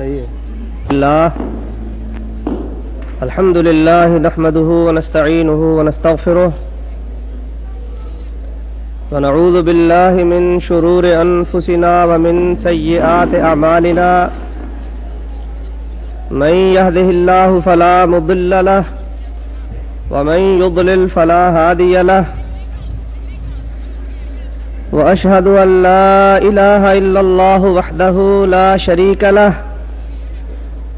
صحیح اللہ۔ الحمد لله نحمده ونستعينه ونستغفره ونعوذ بالله من شرور أنفسنا ومن سيئات أعمالنا من يهده الله فلا مضل له ومن يضلل فلا هادي له۔ وأشهد أن لا إله إلا الله وحده لا شريك له۔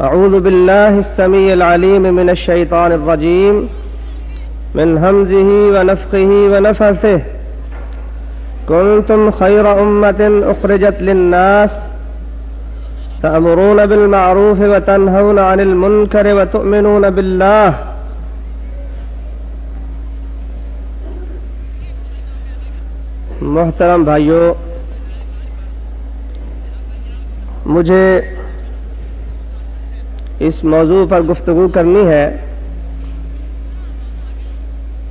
أعوذ بالله السميع العليم من الشيطان الرجيم من همزه ونفخه ونفثه كنتم خير أمة أخرجت للناس تأمرون بالمعروف وتنهون عن المنكر وتؤمنون بالله محترم بھائیوں مجھے اس موضوع پر گفتگو کرنی ہے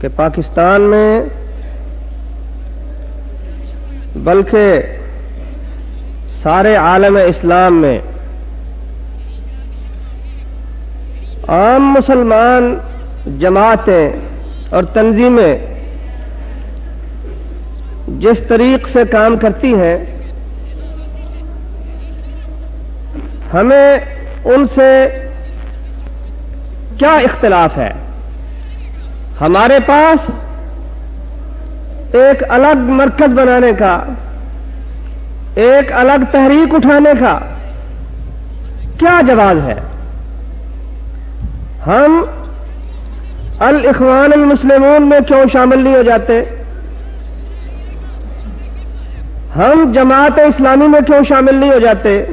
کہ پاکستان میں بلکہ سارے عالم اسلام میں عام مسلمان جماعتیں اور تنظیمیں جس طریق سے کام کرتی ہیں، ہمیں ان سے کیا اختلاف ہے؟ ہمارے پاس ایک الگ مرکز بنانے کا، ایک الگ تحریک اٹھانے کا کیا جواز ہے؟ ہم الاخوان المسلمون میں کیوں شامل نہیں ہو جاتے؟ ہم جماعت اسلامی میں کیوں شامل نہیں ہو جاتے؟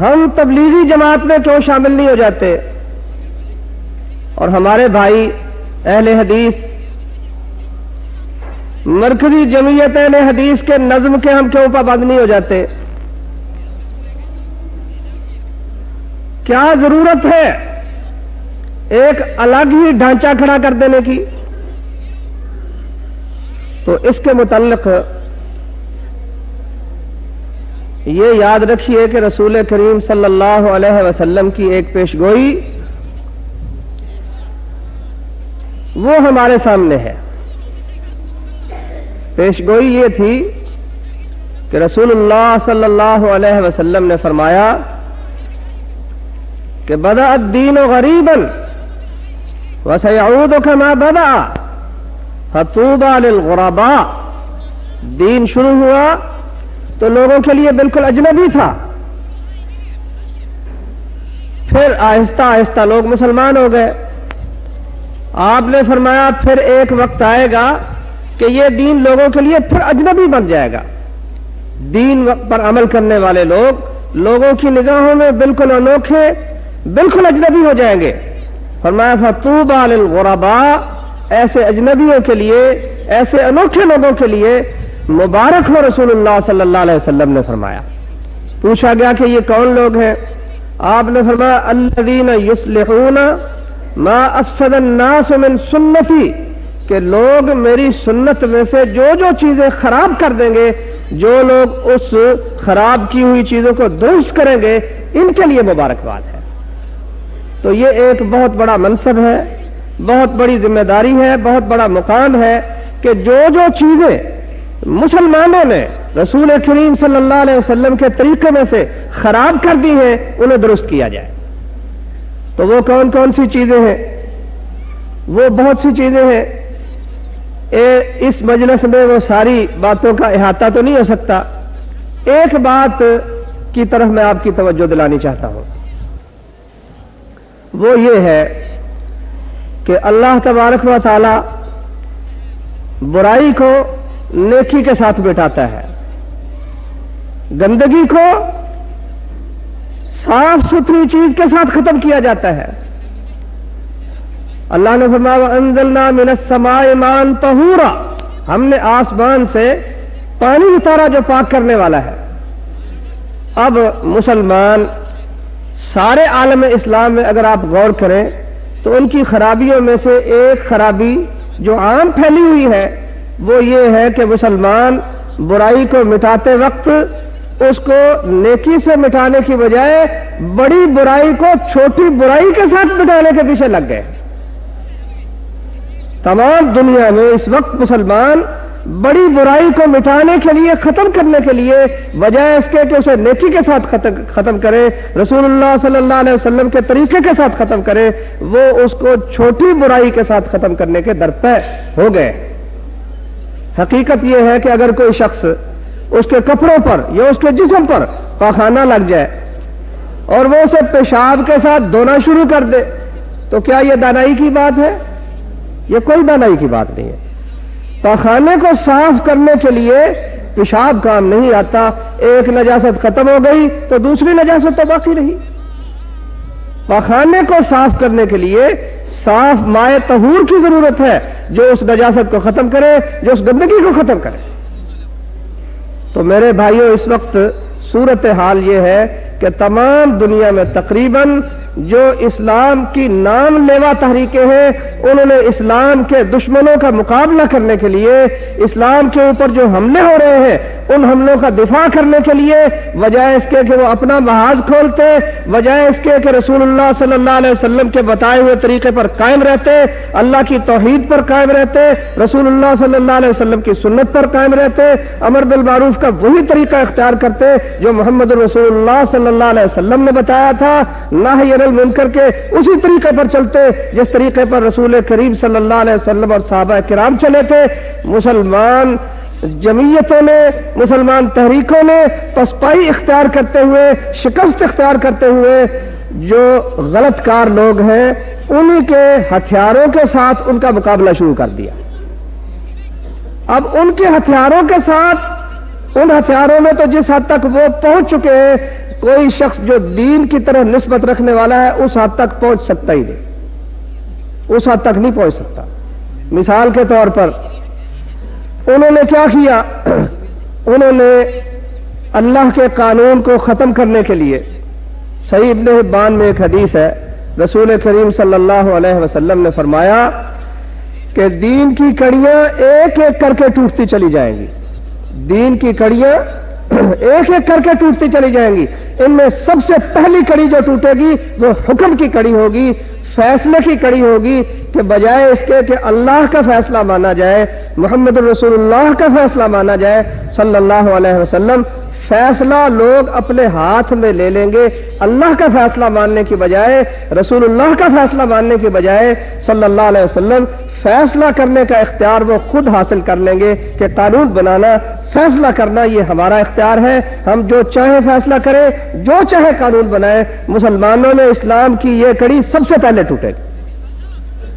ہم تبلیغی جماعت میں کیوں شامل نہیں ہو جاتے؟ اور ہمارے بھائی اہل حدیث، مرکزی جمعیت اہل حدیث کے نظم کے ہم کیوں پابند نہیں ہو جاتے؟ کیا ضرورت ہے ایک الگ ہی ڈھانچہ کھڑا کر دینے کی؟ تو اس کے متعلق یہ یاد رکھیے کہ رسول کریم صلی اللہ علیہ وسلم کی ایک پیشگوئی وہ ہمارے سامنے ہے۔ پیشگوئی یہ تھی کہ رسول اللہ صلی اللہ علیہ وسلم نے فرمایا کہ بدا الدین و غریباً وسیعود کما بدا حتوبہ للغرباء۔ دین شروع ہوا تو لوگوں کے لیے بالکل اجنبی تھا۔ پھر آہستہ آہستہ لوگ مسلمان ہو گئے۔ آپ نے فرمایا پھر ایک وقت آئے گا کہ یہ دین لوگوں کے لیے پھر اجنبی بن جائے گا۔ دین پر عمل کرنے والے لوگ لوگوں کی نگاہوں میں بالکل انوکھے، بالکل اجنبی ہو جائیں گے۔ فرمایا فتوب الغربا ایسے اجنبیوں کے لیے، ایسے انوکھے لوگوں کے لیے مبارک ہو رسول اللہ صلی اللہ علیہ وسلم نے فرمایا۔ پوچھا گیا کہ یہ کون لوگ ہیں؟ آپ نے فرمایا، الذین یصلحون ما افسد الناس من سنتی، کہ لوگ میری سنت میں سے جو جو چیزیں خراب کر دیں گے، جو لوگ اس خراب کی ہوئی چیزوں کو درست کریں گے، ان کے لیے مبارکباد ہے۔ تو یہ ایک بہت بڑا منصب ہے، بہت بڑی ذمہ داری ہے، بہت بڑا مقام ہے کہ جو جو چیزیں مسلمانوں نے رسول کریم صلی اللہ علیہ وسلم کے طریقے میں سے خراب کر دی ہیں انہیں درست کیا جائے۔ تو وہ کون کون سی چیزیں ہیں؟ وہ بہت سی چیزیں ہیں۔ اے، اس مجلس میں وہ ساری باتوں کا احاطہ تو نہیں ہو سکتا۔ ایک بات کی طرف میں آپ کی توجہ دلانی چاہتا ہوں۔ وہ یہ ہے کہ اللہ تبارک و تعالی برائی کو نیکی کے ساتھ بٹاتا ہے۔ گندگی کو صاف ستھری چیز کے ساتھ ختم کیا جاتا ہے۔ اللہ نے فرمایا انزلنا من السماء مان طہورا ہم نے آسمان سے پانی اتارا جو پاک کرنے والا ہے۔ اب مسلمان سارے عالم اسلام میں اگر آپ غور کریں، تو ان کی خرابیوں میں سے ایک خرابی جو عام پھیلی ہوئی ہے وہ یہ ہے کہ مسلمان برائی کو مٹاتے وقت اس کو نیکی سے مٹانے کی بجائے بڑی برائی کو چھوٹی برائی کے ساتھ مٹانے کے پیچھے لگ گئے۔ تمام دنیا میں اس وقت مسلمان بڑی برائی کو مٹانے کے لیے، ختم کرنے کے لیے، بجائے اس کے کہ اسے نیکی کے ساتھ ختم کرے رسول اللہ صلی اللہ علیہ وسلم کے طریقے کے ساتھ ختم کرے، وہ اس کو چھوٹی برائی کے ساتھ ختم کرنے کے درپے ہو گئے۔ حقیقت یہ ہے کہ اگر کوئی شخص اس کے کپڑوں پر یا اس کے جسم پر پاخانہ لگ جائے اور وہ اسے پیشاب کے ساتھ دھونا شروع کر دے، تو کیا یہ دانائی کی بات ہے؟ یہ کوئی دانائی کی بات نہیں ہے۔ پاخانے کو صاف کرنے کے لیے پیشاب کام نہیں آتا، ایک نجاست ختم ہو گئی تو دوسری نجاست تو باقی رہی۔ پخانے کو صاف کرنے کے لیے صاف مائع تہور کی ضرورت ہے، جو اس نجاست کو ختم کرے، جو اس گندگی کو ختم کرے۔ تو میرے بھائیوں اس وقت صورت حال یہ ہے کہ تمام دنیا میں تقریباً جو اسلام کی نام لیوا تحریکیں ہیں، انہوں نے اسلام کے دشمنوں کا مقابلہ کرنے کے لیے، اسلام کے اوپر جو حملے ہو رہے ہیں، ان حملوں کا دفاع کرنے کے لیے وجائے اس کے کہ وہ اپنا محاذ کھولتے وجائے اس کے کہ رسول اللہ صلی اللہ علیہ وسلم کے بتائے ہوئے طریقے پر قائم رہتے، اللہ کی توحید پر قائم رہتے، رسول اللہ صلی اللہ علیہ وسلم کی سنت پر قائم رہتے، امر بالمعروف کا وہی طریقہ اختیار کرتے، جو محمد رسول اللہ صلی اللہ علیہ وسلم نے بتایا تھا نہ کر کے اسی طریقے پر چلتے، جس طریقے پر رسول کریم صلی اللہ علیہ وسلم اور صحابہ کرام چلے تھے، مسلمان جمعیتوں نے مسلمان تحریکوں نے پسپائی اختیار کرتے ہوئے، شکست اختیار کرتے ہوئے جو غلط کار لوگ ہیں، انہی کے ہتھیاروں کے ساتھ ان کا مقابلہ شروع کر دیا۔ اب ان کے ہتھیاروں کے ساتھ، ان ہتھیاروں میں تو جس حد تک وہ پہنچ چکے ہیں کوئی شخص جو دین کی طرح نسبت رکھنے والا ہے، اس حد تک پہنچ سکتا ہی نہیں۔ اس حد تک نہیں پہنچ سکتا۔ مثال کے طور پر، انہوں نے کیا کیا؟ انہوں نے اللہ کے قانون کو ختم کرنے کے لیے، صحیح ابن حبان میں ایک حدیث ہے، رسول کریم صلی اللہ علیہ وسلم نے فرمایا کہ دین کی کڑیاں ایک ایک کر کے ٹوٹتی چلی جائیں گی۔ دین کی کڑیاں ایک ایک کر کے ٹوٹتی چلی جائیں گی۔ ان میں سب سے پہلی کڑی جو ٹوٹے گی، وہ حکم کی کڑی ہوگی، فیصلے کی کڑی ہوگی کہ بجائے اس کے کہ اللہ کا فیصلہ مانا جائے، محمد الرسول اللہ کا فیصلہ مانا جائے، صلی اللہ علیہ وسلم۔ فیصلہ لوگ اپنے ہاتھ میں لے لیں گے۔ اللہ کا فیصلہ ماننے کی بجائے رسول اللہ کا فیصلہ ماننے کی بجائے صلی اللہ علیہ وسلم فیصلہ کرنے کا اختیار وہ خود حاصل کر لیں گے کہ قانون بنانا، فیصلہ کرنا یہ ہمارا اختیار ہے۔ ہم جو چاہے فیصلہ کریں، جو چاہے قانون بنائیں۔ مسلمانوں میں اسلام کی یہ کڑی سب سے پہلے ٹوٹے گی۔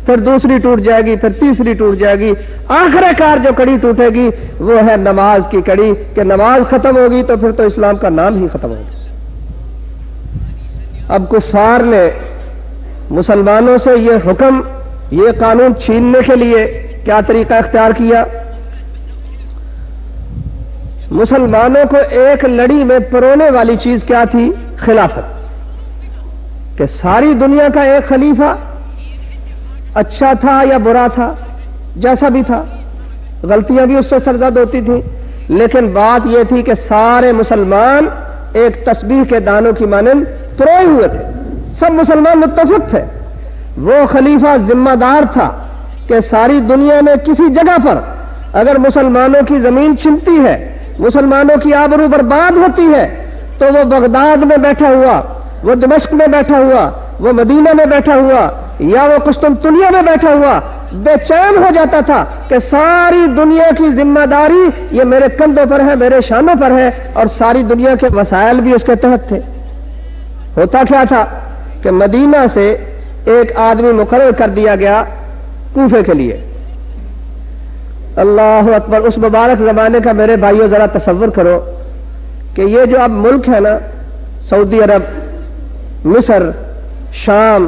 پھر دوسری ٹوٹ جائے گی، پھر تیسری ٹوٹ جائے گی۔ آخر کار جو کڑی ٹوٹے گی، وہ ہے نماز کی کڑی۔ کہ نماز ختم ہوگی تو پھر تو اسلام کا نام ہی ختم ہوگا۔ اب کفار نے مسلمانوں سے یہ حکم، یہ قانون چھیننے کے لیے کیا طریقہ اختیار کیا؟ مسلمانوں کو ایک لڑی میں پرونے والی چیز کیا تھی؟ خلافت۔ کہ ساری دنیا کا ایک خلیفہ اچھا تھا یا برا تھا؟ جیسا بھی تھا۔ غلطیاں بھی اس سے سرزد ہوتی تھیں۔ لیکن بات یہ تھی کہ سارے مسلمان ایک تسبیح کے دانوں کی مانند پروئے ہوئے تھے۔ سب مسلمان متفق تھے۔ وہ خلیفہ ذمہ دار تھا کہ ساری دنیا میں کسی جگہ پر اگر مسلمانوں کی زمین چنتی ہے، مسلمانوں کی آبرو برباد ہوتی ہے، تو وہ بغداد میں بیٹھا ہوا، وہ دمشق میں بیٹھا ہوا، وہ مدینہ میں بیٹھا ہوا یا وہ قسطنطنیہ میں بیٹھا ہوا بے چین ہو جاتا تھا کہ ساری دنیا کی ذمہ داری یہ میرے کندھوں پر ہے، میرے شانوں پر ہے اور ساری دنیا کے وسائل بھی اس کے تحت تھے۔ ہوتا کیا تھا کہ مدینہ سے ایک آدمی مقرر کر دیا گیا کوفے کے لیے۔ اللہ اکبر، اس مبارک زمانے کا میرے بھائیوں ذرا تصور کرو کہ یہ جو اب ملک ہے نا، سعودی عرب، مصر، شام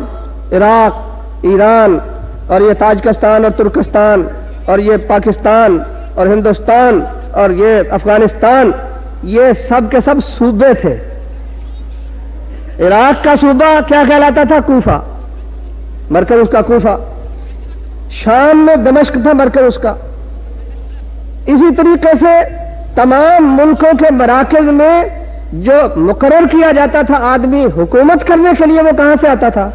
عراق، ایران اور یہ تاجکستان اور ترکستان اور یہ پاکستان اور ہندوستان اور یہ افغانستان، یہ سب کے سب صوبے تھے۔ عراق کا صوبہ کیا کہلاتا تھا؟ کوفہ۔ مرکز اس کا کوفہ۔ شام میں دمشق تھا مرکز اس کا۔ اسی طریقے سے تمام ملکوں کے مراکز میں جو مقرر کیا جاتا تھا آدمی حکومت کرنے کے لیے وہ کہاں سے آتا تھا؟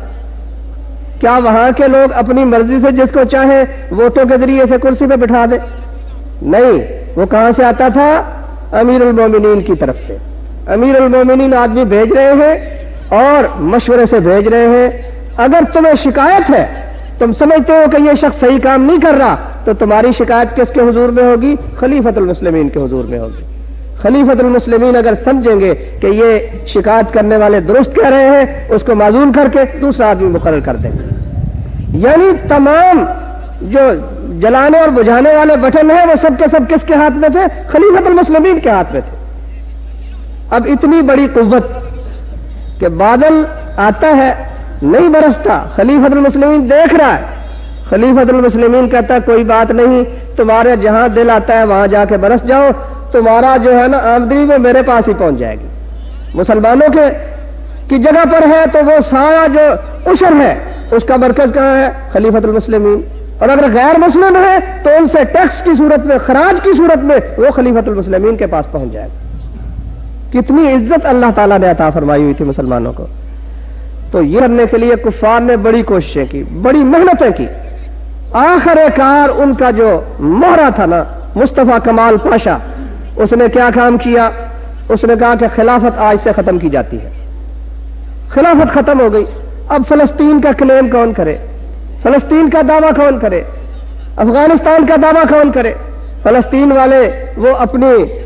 کیا وہاں کے لوگ اپنی مرضی سے جس کو چاہے ووٹوں کے ذریعے سے کرسی پہ بٹھا دے نہیں، وہ کہاں سے آتا تھا؟ امیر المومنین کی طرف سے۔ امیر المومنین آدمی بھیج رہے ہیں اور مشورے سے بھیج رہے ہیں۔ اگر تمہیں شکایت ہے، تم سمجھتے ہو کہ یہ شخص صحیح کام نہیں کر رہا، تو تمہاری شکایت کس کے حضور میں ہوگی؟ خلیفت المسلمین کے حضور میں ہوگی۔ خلیفت المسلمین اگر سمجھیں گے کہ یہ شکایت کرنے والے درست کہہ رہے ہیں، اس کو معذول کر کے دوسرا آدمی مقرر کر دیں گے۔ یعنی تمام جو جلانے اور بجھانے والے بٹن ہیں، وہ سب کے سب کس کے ہاتھ میں تھے؟ خلیفت المسلمین کے ہاتھ میں تھے۔ اب اتنی بڑی قوت کہ بادل آتا ہے، نہیں برستا خلیفت المسلمین دیکھ رہا ہے۔ خلیفت المسلمین کہتا ہے، کوئی بات نہیں، تمہارے جہاں دل آتا ہے، وہاں جا کے برس جاؤ۔ تمہارا جو ہے نا آمدنی وہ میرے پاس ہی پہنچ جائے گی۔ مسلمانوں کے کی جگہ پر ہے تو وہ سارا جو اشر ہے، اس کا مرکز کہاں ہے؟ خلیفت المسلمین۔ اور اگر غیر مسلم ہے تو ان سے ٹیکس کی صورت میں، خراج کی صورت میں وہ خلیفت المسلمین کے پاس پہنچ جائے گا کتنی عزت اللہ تعالیٰ نے عطا فرمائی ہوئی تھی مسلمانوں کو۔ تو یہ کرنے کے لیے کفار نے بڑی کوششیں کی، بڑی محنتیں کی۔ آخر کار ان کا جو مہرا تھا نا، مصطفیٰ کمال پاشا اس نے کیا کام کیا؟ اس نے کہا کہ خلافت آج سے ختم کی جاتی ہے۔ خلافت ختم ہو گئی۔ اب فلسطین کا کلیم کون کرے؟ فلسطین کا دعویٰ کون کرے؟ افغانستان کا دعویٰ کون کرے؟ فلسطین والے وہ اپنی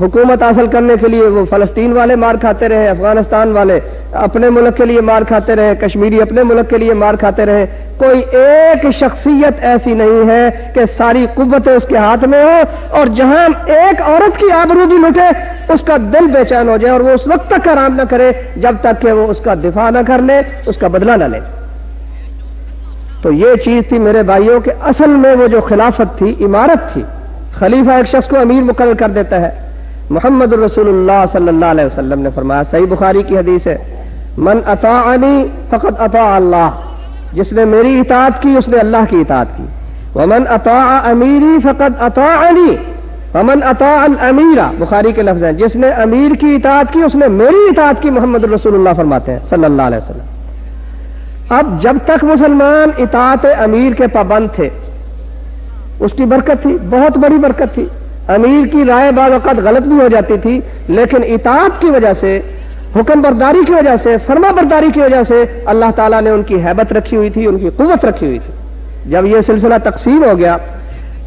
حکومت حاصل کرنے کے لیے وہ فلسطین والے مار کھاتے رہے، افغانستان والے اپنے ملک کے لیے مار کھاتے رہے، کشمیری اپنے ملک کے لیے مار کھاتے رہے۔ کوئی ایک شخصیت ایسی نہیں ہے کہ ساری قوتیں اس کے ہاتھ میں ہو اور جہاں ایک عورت کی آبرو بھی لٹے، اس کا دل بے چین ہو جائے اور وہ اس وقت تک آرام نہ کرے جب تک کہ وہ اس کا دفاع نہ کر لے، اس کا بدلہ نہ لے۔ تو یہ چیز تھی میرے بھائیوں کے اصل میں وہ جو خلافت تھی، عمارت تھی خلیفہ ایک شخص کو امیر مقرر کر دیتا ہے۔ محمد الرسول اللہ صلی اللہ علیہ وسلم نے فرمایا، صحیح بخاری کی حدیث ہے، من اطاعنی فقط اطاع اللہ جس نے میری اطاعت کی، اس نے اللہ کی اطاعت کی۔ ومن اطاع امیری فقط اطاعنی ومن اطاع الامیرہ بخاری کے لفظ ہیں، جس نے امیر کی اطاعت کی، اس نے میری اطاعت کی، محمد الرسول اللہ فرماتے ہیں، صلی اللہ علیہ وسلم۔ اب جب تک مسلمان اطاعت امیر کے پابند تھے اس کی برکت تھی، بہت بڑی برکت تھی۔ امیر کی رائے بعض وقت غلط بھی ہو جاتی تھی، لیکن اطاعت کی وجہ سے حکم برداری کی وجہ سے فرما برداری کی وجہ سے اللہ تعالیٰ نے ان کی حیبت رکھی ہوئی تھی، ان کی قوت رکھی ہوئی تھی۔ جب یہ سلسلہ تقسیم ہو گیا،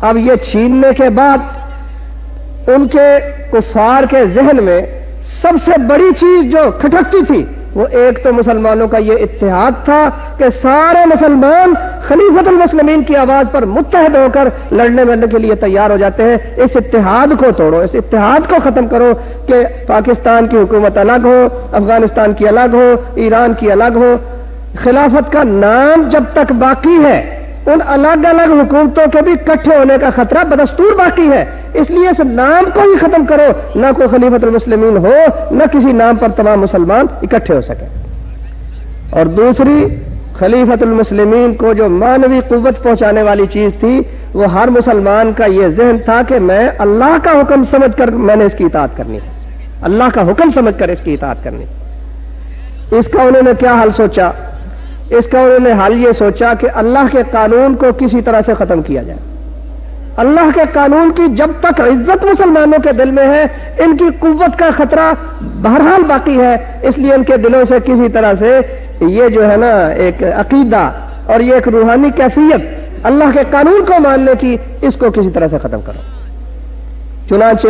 اب یہ چھیننے کے بعد ان کے کفار کے ذہن میں سب سے بڑی چیز جو کھٹکتی تھی وہ ایک تو مسلمانوں کا یہ اتحاد تھا کہ سارے مسلمان خلیفت المسلمین کی آواز پر متحد ہو کر لڑنے مرنے کے لیے تیار ہو جاتے ہیں۔ اس اتحاد کو توڑو، اس اتحاد کو ختم کرو کہ پاکستان کی حکومت الگ ہو، افغانستان کی الگ ہو، ایران کی الگ ہو۔ خلافت کا نام جب تک باقی ہے ان الگ الگ حکومتوں کے بھی کٹھے ہونے کا خطرہ بدستور باقی ہے۔ اس لیے اس نام کو ہی ختم کرو۔ نہ کوئی خلیفت المسلمین ہو، نہ کسی نام پر تمام مسلمان اکٹھے ہو سکے۔ اور دوسری خلیفت المسلمین کو جو مانوی قوت پہنچانے والی چیز تھی، وہ ہر مسلمان کا یہ ذہن تھا کہ میں اللہ کا حکم سمجھ کر میں نے اس کی اطاعت کرنی اللہ کا حکم سمجھ کر اس کی اطاعت کرنی اس کا انہوں نے کیا حل سوچا؟ اس کا انہوں نے حل یہ سوچا کہ اللہ کے قانون کو کسی طرح سے ختم کیا جائے۔ اللہ کے قانون کی جب تک عزت مسلمانوں کے دل میں ہے، ان کی قوت کا خطرہ بہرحال باقی ہے۔ اس لیے ان کے دلوں سے کسی طرح سے یہ جو ہے نا، ایک عقیدہ اور یہ ایک روحانی کیفیت اللہ کے قانون کو ماننے کی، اس کو کسی طرح سے ختم کرو۔ چنانچہ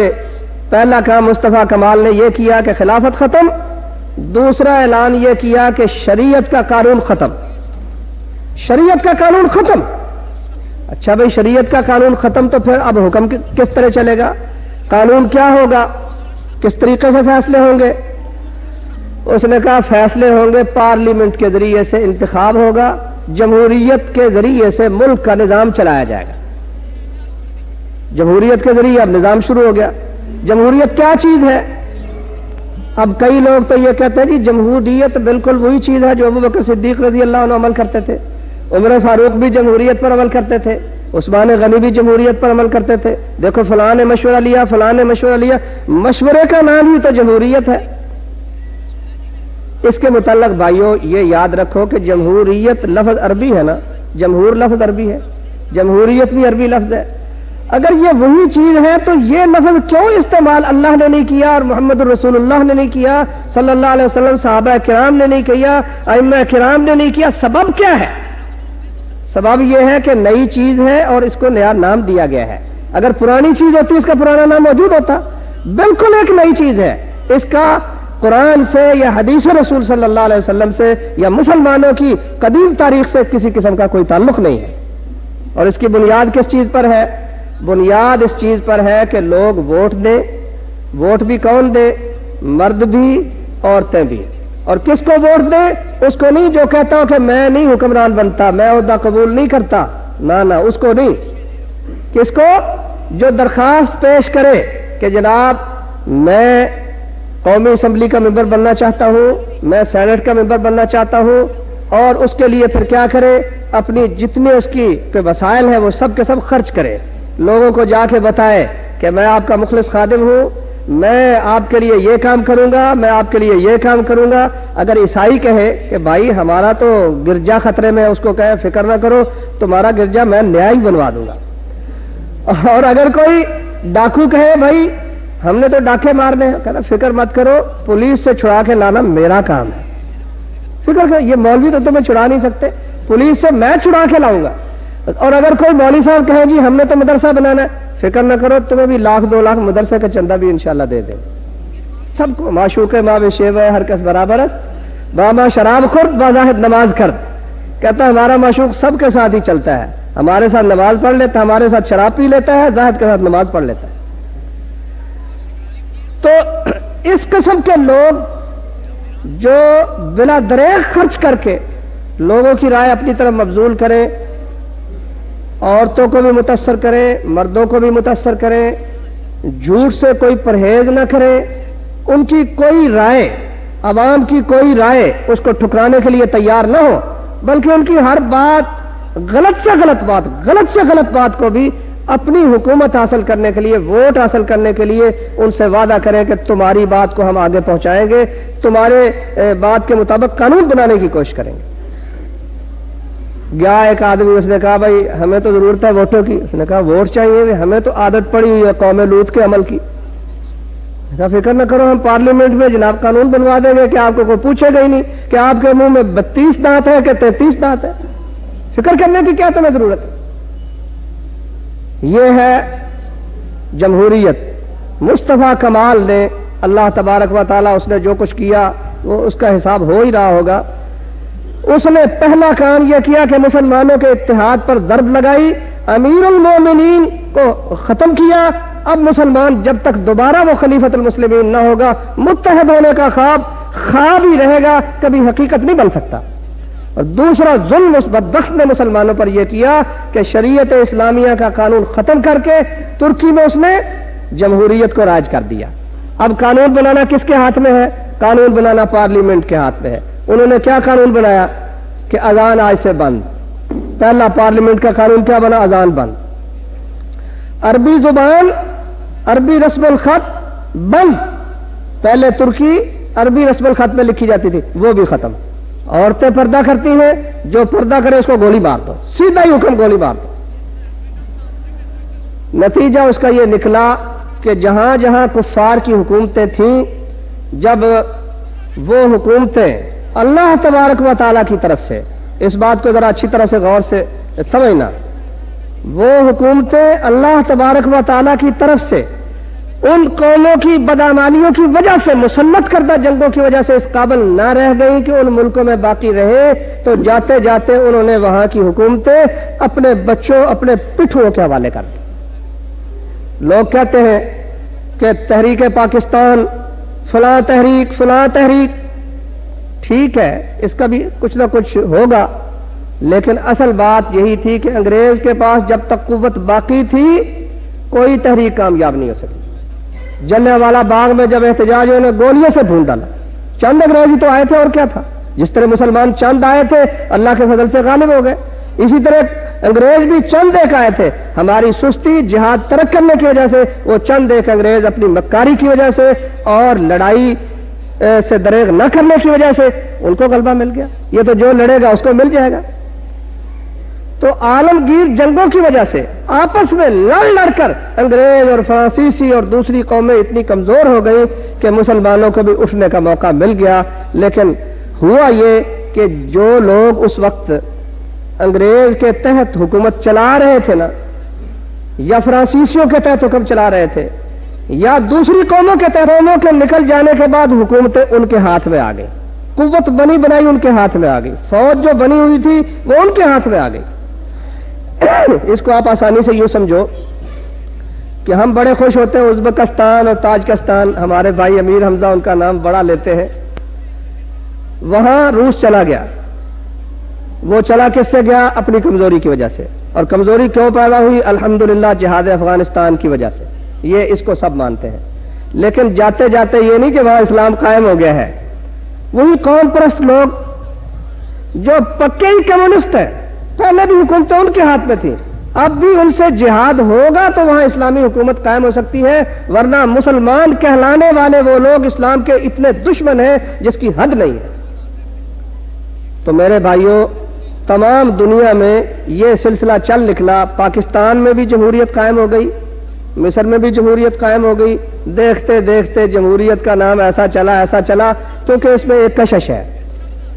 پہلا کام مصطفیٰ کمال نے یہ کیا کہ خلافت ختم دوسرا اعلان یہ کیا کہ شریعت کا قانون ختم۔ شریعت کا قانون ختم۔ اچھا بھائی، شریعت کا قانون ختم تو پھر اب حکم کس طرح چلے گا؟ قانون کیا ہوگا؟ کس طریقے سے فیصلے ہوں گے؟ اس نے کہا فیصلے ہوں گے پارلیمنٹ کے ذریعے سے انتخاب ہوگا، جمہوریت کے ذریعے سے ملک کا نظام چلایا جائے گا۔ جمہوریت کے ذریعے اب نظام شروع ہو گیا۔ جمہوریت کیا چیز ہے؟ اب کئی لوگ تو یہ کہتے ہیں جی جمہوریت بالکل وہی چیز ہے جو ابو بکر صدیق رضی اللہ عنہ عمل کرتے تھے۔ عمر فاروق بھی جمہوریت پر عمل کرتے تھے۔ عثمان غنی بھی جمہوریت پر عمل کرتے تھے۔ دیکھو فلاں نے مشورہ لیا، فلاں نے مشورہ لیا۔ مشورے کا نام ہی تو جمہوریت ہے۔ اس کے متعلق بھائیوں یہ یاد رکھو کہ جمہوریت لفظ عربی ہے نا۔ جمہور لفظ عربی ہے۔ جمہوریت بھی عربی لفظ ہے۔ اگر یہ وہی چیز ہے تو یہ لفظ کیوں استعمال اللہ نے نہیں کیا اور محمد الرسول اللہ نے نہیں کیا؟ صلی اللہ علیہ وسلم، صحابہ کرام نے نہیں کیا، ائمہ کرام نے نہیں کیا؟ سبب کیا ہے؟ سبب یہ ہے کہ نئی چیز ہے اور اس کو نیا نام دیا گیا ہے۔ اگر پرانی چیز ہوتی، اس کا پرانا نام موجود ہوتا۔ بالکل ایک نئی چیز ہے۔ اس کا قرآن سے یا حدیث رسول صلی اللہ علیہ وسلم سے یا مسلمانوں کی قدیم تاریخ سے کسی قسم کا کوئی تعلق نہیں ہے۔ اور اس کی بنیاد کس چیز پر ہے؟ بنیاد اس چیز پر ہے کہ لوگ ووٹ دیں، ووٹ بھی کون دے؟ مرد بھی، عورتیں بھی۔ اور کس کو ووٹ دے اس کو نہیں جو کہتا ہو کہ میں نہیں حکمران بنتا، میں عہدہ قبول نہیں کرتا۔ نہ نہ، اس کو نہیں۔ کس کو؟ جو درخواست پیش کرے کہ جناب میں قومی اسمبلی کا ممبر بننا چاہتا ہوں، میں سینٹ کا ممبر بننا چاہتا ہوں، اور اس کے لیے پھر کیا کرے؟ اپنی جتنے اس کی وسائل ہیں، وہ سب کے سب خرچ کرے۔ لوگوں کو جا کے بتائے کہ میں آپ کا مخلص خادم ہوں، میں آپ کے لیے یہ کام کروں گا، میں آپ کے لیے یہ کام کروں گا۔ اگر عیسائی کہے کہ بھائی ہمارا تو گرجا خطرے میں اس کو کہے، فکر نہ کرو، تمہارا گرجا میں نیا ہی بنوا دوں گا۔ اور اگر کوئی ڈاکو کہے، بھائی ہم نے تو ڈاکے مارنے ہیں، کہتا فکر مت کرو، پولیس سے چھڑا کے لانا میرا کام ہے۔ فکر کرو، یہ مولوی تو تمہیں چھڑا نہیں سکتے، پولیس سے میں چھڑا کے لاؤں گا۔ اور اگر کوئی مولوی صاحب کہے جی ہم نے تو مدرسہ بنانا ہے، فکر نہ کرو، تمہیں بھی لاکھ دو لاکھ مدرسے کا چندہ بھی انشاءاللہ دے دیں۔ سب کو معشوق ماں شیب ہے، ہر کس برابر است۔ بابا شراب خورد بازاہد نماز کرد۔ کہتا ہے، ہمارا معشوق سب کے ساتھ ہی چلتا ہے۔ ہمارے ساتھ نماز پڑھ لیتا ہے، ہمارے ساتھ شراب پی لیتا ہے، زاہد کے ساتھ نماز پڑھ لیتا ہے۔ تو اس قسم کے لوگ جو بلا دریغ خرچ کر کے لوگوں کی رائے اپنی طرف مبزول کریں عورتوں کو بھی متاثر کریں مردوں کو بھی متاثر کریں جھوٹ سے کوئی پرہیز نہ کریں ان کی کوئی رائے، عوام کی کوئی رائے اس کو ٹھکرانے کے لیے تیار نہ ہو، بلکہ ان کی ہر بات غلط سے غلط بات، غلط سے غلط بات کو بھی اپنی حکومت حاصل کرنے کے لیے، ووٹ حاصل کرنے کے لیے ان سے وعدہ کریں کہ تمہاری بات کو ہم آگے پہنچائیں گے، تمہارے بات کے مطابق قانون بنانے کی کوشش کریں گے۔ گیا ایک آدمی، اس نے کہا بھائی، ہمیں تو ضرورت ہے ووٹوں کی۔ اس نے کہا، ووٹ چاہیے ہمیں تو عادت پڑی ہوئی ہے قوم لوت کے عمل کی۔ کہا، فکر نہ کرو، ہم پارلیمنٹ میں جناب قانون بنوا دیں گے کہ آپ کو کوئی پوچھے گا ہی نہیں کہ آپ کے منہ میں بتیس دانت ہے کہ تینتیس دانت ہے فکر کرنے کی کیا تمہیں ضرورت ہے؟ یہ ہے جمہوریت۔ مصطفیٰ کمال نے اللہ تبارک و تعالیٰ اس نے جو کچھ کیا، وہ اس کا حساب ہو ہی رہا ہوگا۔ اس نے پہلا کام یہ کیا کہ مسلمانوں کے اتحاد پر ضرب لگائی، امیر المومنین کو ختم کیا۔ اب مسلمان جب تک دوبارہ وہ خلیفت المسلمین نہ ہوگا، متحد ہونے کا خواب خواب ہی رہے گا، کبھی حقیقت نہیں بن سکتا۔ اور دوسرا ظلم اس بدبخت نے مسلمانوں پر یہ کیا کہ شریعت اسلامیہ کا قانون ختم کر کے ترکی میں اس نے جمہوریت کو راج کر دیا۔ اب قانون بنانا کس کے ہاتھ میں ہے؟ قانون بنانا پارلیمنٹ کے ہاتھ میں ہے۔ انہوں نے کیا قانون بنایا کہ اذان آج سے بند؟ پہلا پارلیمنٹ کا قانون کیا بنا؟ اذان بند. عربی زبان، عربی رسم الخط بند. پہلے ترکی عربی رسم الخط میں لکھی جاتی تھی، وہ بھی ختم. عورتیں پردہ کرتی ہیں، جو پردہ کرے اس کو گولی مار دو. سیدھا ہی حکم گولی مار دو. نتیجہ اس کا یہ نکلا کہ جہاں جہاں کفار کی حکومتیں تھیں، جب وہ حکومتیں اللہ تبارک و تعالیٰ کی طرف سے، اس بات کو ذرا اچھی طرح سے غور سے سمجھنا۔ وہ حکومتیں اللہ تبارک و تعالیٰ کی طرف سے ان قوموں کی بدامالیوں کی وجہ سے مسلط کردہ جنگوں کی وجہ سے اس قابل نہ رہ گئی کہ ان ملکوں میں باقی رہے۔ تو جاتے جاتے انہوں نے وہاں کی حکومتیں اپنے بچوں، اپنے پٹھوں کے حوالے کر دی۔ لوگ کہتے ہیں کہ تحریک پاکستان، فلاں تحریک فلاں تحریک ٹھیک ہے، اس کا بھی کچھ نہ کچھ ہوگا۔ لیکن اصل بات یہی تھی کہ انگریز کے پاس جب تک قوت باقی تھی، کوئی تحریک کامیاب نہیں ہو سکی۔ جلنے والا باغ میں جب احتجاج نے گولیوں سے ڈھونڈ ڈالا۔ چند انگریزی تو آئے تھے اور کیا تھا؟ جس طرح مسلمان چند آئے تھے، اللہ کے فضل سے غالب ہو گئے۔ اسی طرح انگریز بھی چند ایک آئے تھے۔ ہماری سستی جہاد ترک کرنے کی وجہ سے، وہ چند ایک انگریز اپنی مکاری کی وجہ سے اور لڑائی سے دریغ نہ کرنے کی وجہ سے ان کو غلبہ مل گیا۔ یہ تو جو لڑے گا اس کو مل جائے گا۔ تو عالمگیر جنگوں کی وجہ سے آپس میں لڑ لڑ کر انگریز اور فرانسیسی اور دوسری قومیں اتنی کمزور ہو گئی کہ مسلمانوں کو بھی اٹھنے کا موقع مل گیا۔ لیکن ہوا یہ کہ جو لوگ اس وقت انگریز کے تحت حکومت چلا رہے تھے نا، یا فرانسیسیوں کے تحت حکم چلا رہے تھے یا دوسری قوموں کے تحریموں کے نکل جانے کے بعد حکومتیں ان کے ہاتھ میں آ گئی قوت بنی بنائی ان کے ہاتھ میں آ گئی۔ فوج جو بنی ہوئی تھی وہ ان کے ہاتھ میں آ گئی۔ اس کو آپ آسانی سے یوں سمجھو کہ ہم بڑے خوش ہوتے ہیں، ازبکستان اور تاجکستان، ہمارے بھائی امیر حمزہ ان کا نام بڑا لیتے ہیں۔ وہاں روس چلا گیا۔ وہ چلا کس سے گیا؟ اپنی کمزوری کی وجہ سے۔ اور کمزوری کیوں پیدا ہوئی؟ الحمدللہ جہاد افغانستان کی وجہ سے۔ یہ اس کو سب مانتے ہیں۔ لیکن جاتے جاتے یہ نہیں کہ وہاں اسلام قائم ہو گیا ہے۔ وہی قوم پرست لوگ جو پکے ہی کمیونسٹ ہیں۔ پہلے بھی حکومتیں ان کے ہاتھ میں تھی۔ اب بھی ان سے جہاد ہوگا تو وہاں اسلامی حکومت قائم ہو سکتی ہے۔ ورنہ مسلمان کہلانے والے وہ لوگ اسلام کے اتنے دشمن ہیں جس کی حد نہیں ہے۔ تو میرے بھائیوں، تمام دنیا میں یہ سلسلہ چل نکلا۔ پاکستان میں بھی جمہوریت قائم ہو گئی۔ مصر میں بھی جمہوریت قائم ہو گئی۔ دیکھتے دیکھتے جمہوریت کا نام ایسا چلا ایسا چلا، کیونکہ اس میں ایک کشش ہے۔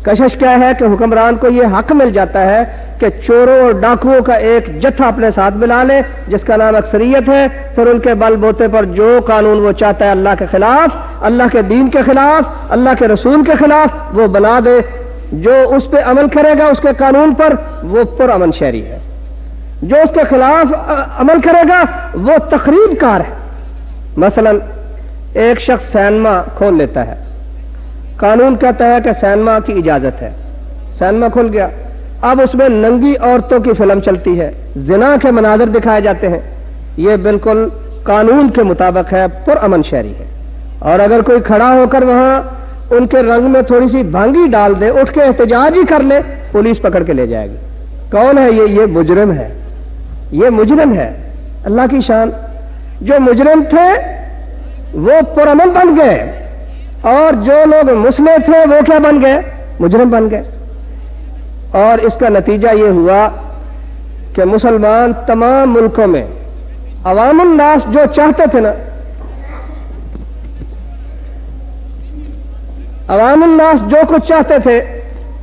کشش کیا ہے کہ حکمران کو یہ حق مل جاتا ہے کہ چوروں اور ڈاکوؤں کا ایک جتھا اپنے ساتھ ملا لے، جس کا نام اکثریت ہے۔ پھر ان کے بل بوتے پر جو قانون وہ چاہتا ہے اللہ کے خلاف، اللہ کے دین کے خلاف، اللہ کے رسول کے خلاف وہ بنا دے۔ جو اس پہ عمل کرے گا اس کے قانون پر، وہ پر امن شہری ہے۔ جو اس کے خلاف عمل کرے گا، وہ تقریب کار ہے۔ مثلا، ایک شخص سینما کھول لیتا ہے۔ قانون کہتا ہے کہ سینما کی اجازت ہے۔ سینما کھل گیا۔ اب اس میں ننگی عورتوں کی فلم چلتی ہے۔ زنا کے مناظر دکھائے جاتے ہیں۔ یہ بالکل قانون کے مطابق ہے، پر امن شہری ہے۔ اور اگر کوئی کھڑا ہو کر وہاں ان کے رنگ میں تھوڑی سی بھانگی ڈال دے، اٹھ کے احتجاج ہی کر لے، پولیس پکڑ کے لے جائے گی۔ کون ہے یہ؟ یہ مجرم ہے۔ یہ مجرم ہے۔ اللہ کی شان۔ جو مجرم تھے، وہ پرامن بن گئے۔ اور جو لوگ مسلے تھے، وہ کیا بن گئے؟ مجرم بن گئے۔ اور اس کا نتیجہ یہ ہوا کہ مسلمان تمام ملکوں میں عوام الناس جو چاہتے تھے نا، عوام الناس جو کچھ چاہتے تھے،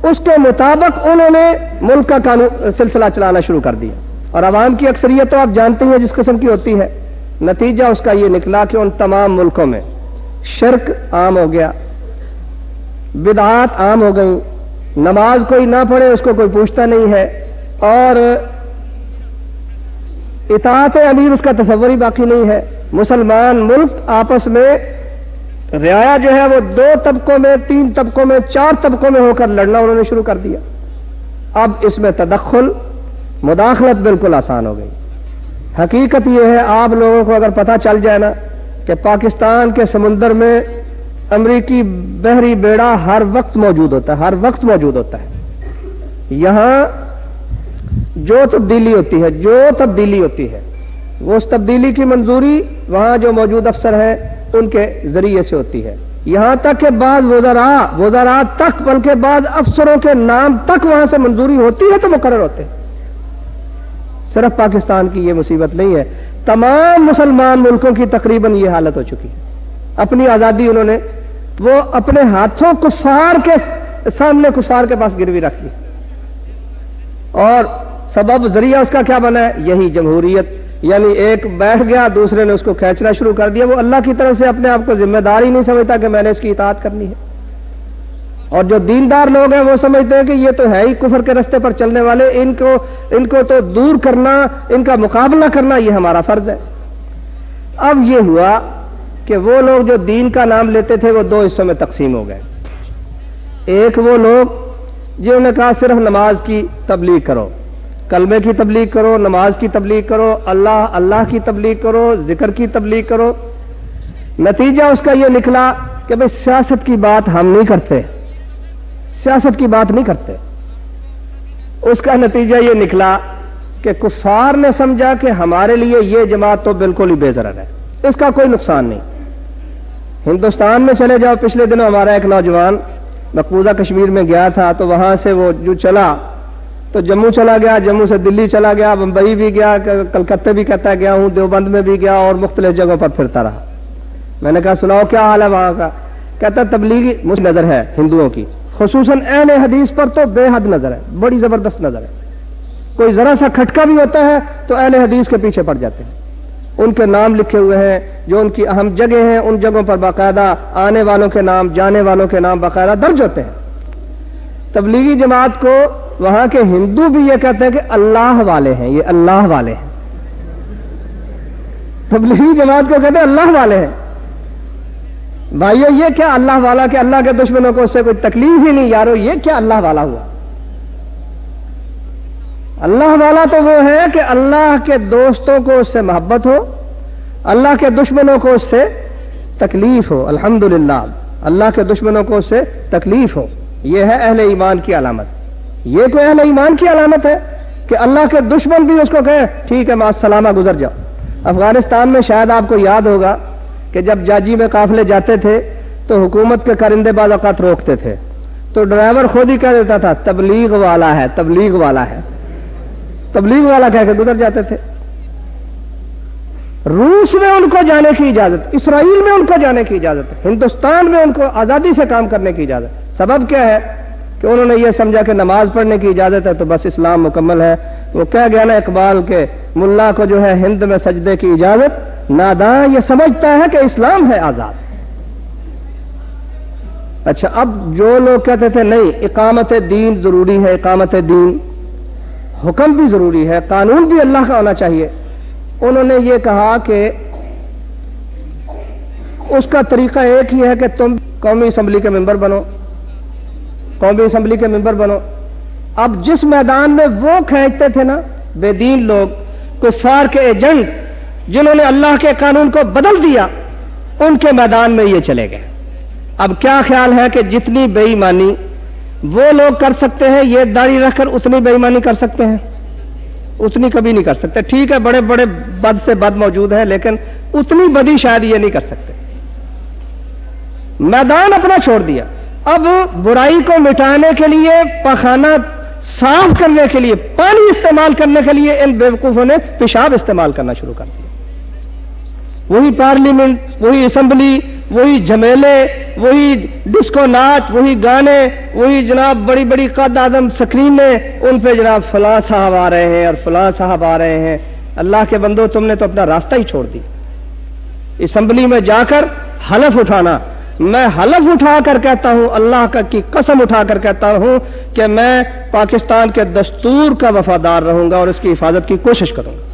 اس کے مطابق انہوں نے ملک کا قانون سلسلہ چلانا شروع کر دیا۔ اور عوام کی اکثریت تو آپ جانتے ہیں جس قسم کی ہوتی ہے۔ نتیجہ اس کا یہ نکلا کہ ان تمام ملکوں میں شرک عام ہو گیا۔ بدعات عام ہو گئی نماز کوئی نہ پڑھے، اس کو کوئی پوچھتا نہیں ہے۔ اور اطاعت امیر اس کا تصور ہی باقی نہیں ہے۔ مسلمان ملک آپس میں رعایا جو ہے وہ دو طبقوں میں، تین طبقوں میں، چار طبقوں میں ہو کر لڑنا انہوں نے شروع کر دیا۔ اب اس میں تدخل مداخلت بالکل آسان ہو گئی۔ حقیقت یہ ہے، آپ لوگوں کو اگر پتہ چل جائے نا کہ پاکستان کے سمندر میں امریکی بحری بیڑا ہر وقت موجود ہوتا ہے، ہر وقت موجود ہوتا ہے۔ یہاں جو تبدیلی ہوتی ہے، جو تبدیلی ہوتی ہے، وہ اس تبدیلی کی منظوری وہاں جو موجود افسر ہیں، ان کے ذریعے سے ہوتی ہے۔ یہاں تک کہ بعض وزراء وزراء تک، بلکہ بعض افسروں کے نام تک وہاں سے منظوری ہوتی ہے تو مقرر ہوتے ہیں۔ صرف پاکستان کی یہ مصیبت نہیں ہے۔ تمام مسلمان ملکوں کی تقریباً یہ حالت ہو چکی ہے۔ اپنی آزادی انہوں نے وہ اپنے ہاتھوں کفار کے سامنے کفار کے پاس گروی رکھ دی۔ اور سبب ذریعہ اس کا کیا بنا ہے؟ یہی جمہوریت۔ یعنی ایک بیٹھ گیا، دوسرے نے اس کو کھینچنا شروع کر دیا۔ وہ اللہ کی طرف سے اپنے آپ کو ذمہ دار ہی نہیں سمجھتا کہ میں نے اس کی اطاعت کرنی ہے۔ اور جو دیندار لوگ ہیں وہ سمجھتے ہیں کہ یہ تو ہے ہی کفر کے رستے پر چلنے والے، ان کو ان کو تو دور کرنا، ان کا مقابلہ کرنا یہ ہمارا فرض ہے۔ اب یہ ہوا کہ وہ لوگ جو دین کا نام لیتے تھے وہ دو حصوں میں تقسیم ہو گئے۔ ایک وہ لوگ جنہوں نے کہا صرف نماز کی تبلیغ کرو، کلمے کی تبلیغ کرو، نماز کی تبلیغ کرو، اللہ اللہ کی تبلیغ کرو، ذکر کی تبلیغ کرو۔ نتیجہ اس کا یہ نکلا کہ بھائی سیاست کی بات ہم نہیں کرتے۔ سیاست کی بات نہیں کرتے۔ اس کا نتیجہ یہ نکلا کہ کفار نے سمجھا کہ ہمارے لیے یہ جماعت تو بالکل ہی بے ضرر ہے۔ اس کا کوئی نقصان نہیں۔ ہندوستان میں چلے جاؤ، پچھلے دنوں ہمارا ایک نوجوان مقبوضہ کشمیر میں گیا تھا، تو وہاں سے وہ جو چلا، تو جموں چلا گیا، جموں سے دلی چلا گیا بمبئی بھی گیا کلکتے بھی کہتا گیا ہوں دیوبند میں بھی گیا اور مختلف جگہوں پر پھرتا رہا۔ میں نے کہا، سناؤ کیا حال ہے وہاں کا؟ کہتا تبلیغی مجھ نظر ہے ہندوؤں کی۔ خصوصاً اہل حدیث پر تو بے حد نظر ہے، بڑی زبردست نظر ہے۔ کوئی ذرا سا کھٹکا بھی ہوتا ہے تو اہل حدیث کے پیچھے پڑ جاتے ہیں۔ ان کے نام لکھے ہوئے ہیں، جو ان کی اہم جگہ ہیں، ان جگہوں پر باقاعدہ آنے والوں کے نام، جانے والوں کے نام باقاعدہ درج ہوتے ہیں۔ تبلیغی جماعت کو وہاں کے ہندو بھی یہ کہتے ہیں کہ اللہ والے ہیں، یہ اللہ والے ہیں۔ تبلیغی جماعت کو کہتے ہیں اللہ والے ہیں۔ بھائیو یہ کیا اللہ والا کہ اللہ کے دشمنوں کو اس سے کوئی تکلیف ہی نہیں، یارو، یہ کیا اللہ والا ہوا؟ اللہ والا تو وہ ہے کہ اللہ کے دوستوں کو اس سے محبت ہو، اللہ کے دشمنوں کو اس سے تکلیف ہو الحمد اللہ کے دشمنوں کو اس سے تکلیف ہو۔ یہ ہے اہل ایمان کی علامت۔ یہ کوئی اہل ایمان کی علامت ہے کہ اللہ کے دشمن بھی اس کو کہے، ٹھیک ہے سلامہ گزر جاؤ افغانستان میں شاید آپ کو یاد ہوگا کہ جب جاجی میں قافلے جاتے تھے تو حکومت کے کرندے بعض اوقات روکتے تھے۔ تو ڈرائیور خود ہی کہہ دیتا تھا، تبلیغ والا ہے، تبلیغ والا ہے۔ تبلیغ والا کہہ کے گزر جاتے تھے۔ روس میں ان کو جانے کی اجازت، اسرائیل میں ان کو جانے کی اجازت، ہندوستان میں ان کو آزادی سے کام کرنے کی اجازت۔ سبب کیا ہے؟ کہ انہوں نے یہ سمجھا کہ نماز پڑھنے کی اجازت ہے تو بس اسلام مکمل ہے۔ وہ کہہ گیا نا اقبال کے، ملا کو جو ہے ہند میں سجدے کی اجازت ناداں یہ سمجھتا ہے کہ اسلام ہے آزاد۔ اچھا اب جو لوگ کہتے تھے نہیں، اقامت دین ضروری ہے، اقامت دین حکم بھی ضروری ہے، قانون بھی اللہ کا ہونا چاہیے۔ انہوں نے یہ کہا کہ اس کا طریقہ ایک ہی ہے کہ تم قومی اسمبلی کے ممبر بنو، قومی اسمبلی کے ممبر بنو۔ اب جس میدان میں وہ کھینچتے تھے نا، بے دین لوگ، کفار کے ایجنٹ جنہوں نے اللہ کے قانون کو بدل دیا، ان کے میدان میں یہ چلے گئے۔ اب کیا خیال ہے کہ جتنی بے ایمانی وہ لوگ کر سکتے ہیں، یہ داڑھی رکھ کر اتنی بےمانی کر سکتے ہیں؟ اتنی کبھی نہیں کر سکتے۔ ٹھیک ہے، بڑے بڑے بد سے بد موجود ہے لیکن اتنی بدی شاید یہ نہیں کر سکتے۔ میدان اپنا چھوڑ دیا۔ اب برائی کو مٹانے کے لیے، پخانہ صاف کرنے کے لیے، پانی استعمال کرنے کے لیے ان بیوقوفوں نے پیشاب استعمال کرنا شروع کر دیا۔ وہی پارلیمنٹ، وہی اسمبلی، وہی جھمیلے، وہی ڈسکو ناچ وہی گانے، وہی جناب بڑی بڑی قد آدم سکرینیں ان پہ جناب فلاں صاحب آ رہے ہیں اور فلاں صاحب آ رہے ہیں۔ اللہ کے بندو، تم نے تو اپنا راستہ ہی چھوڑ دی اسمبلی میں جا کر حلف اٹھانا۔ میں حلف اٹھا کر کہتا ہوں، اللہ کا کی قسم اٹھا کر کہتا ہوں کہ میں پاکستان کے دستور کا وفادار رہوں گا اور اس کی حفاظت کی کوشش کروں گا۔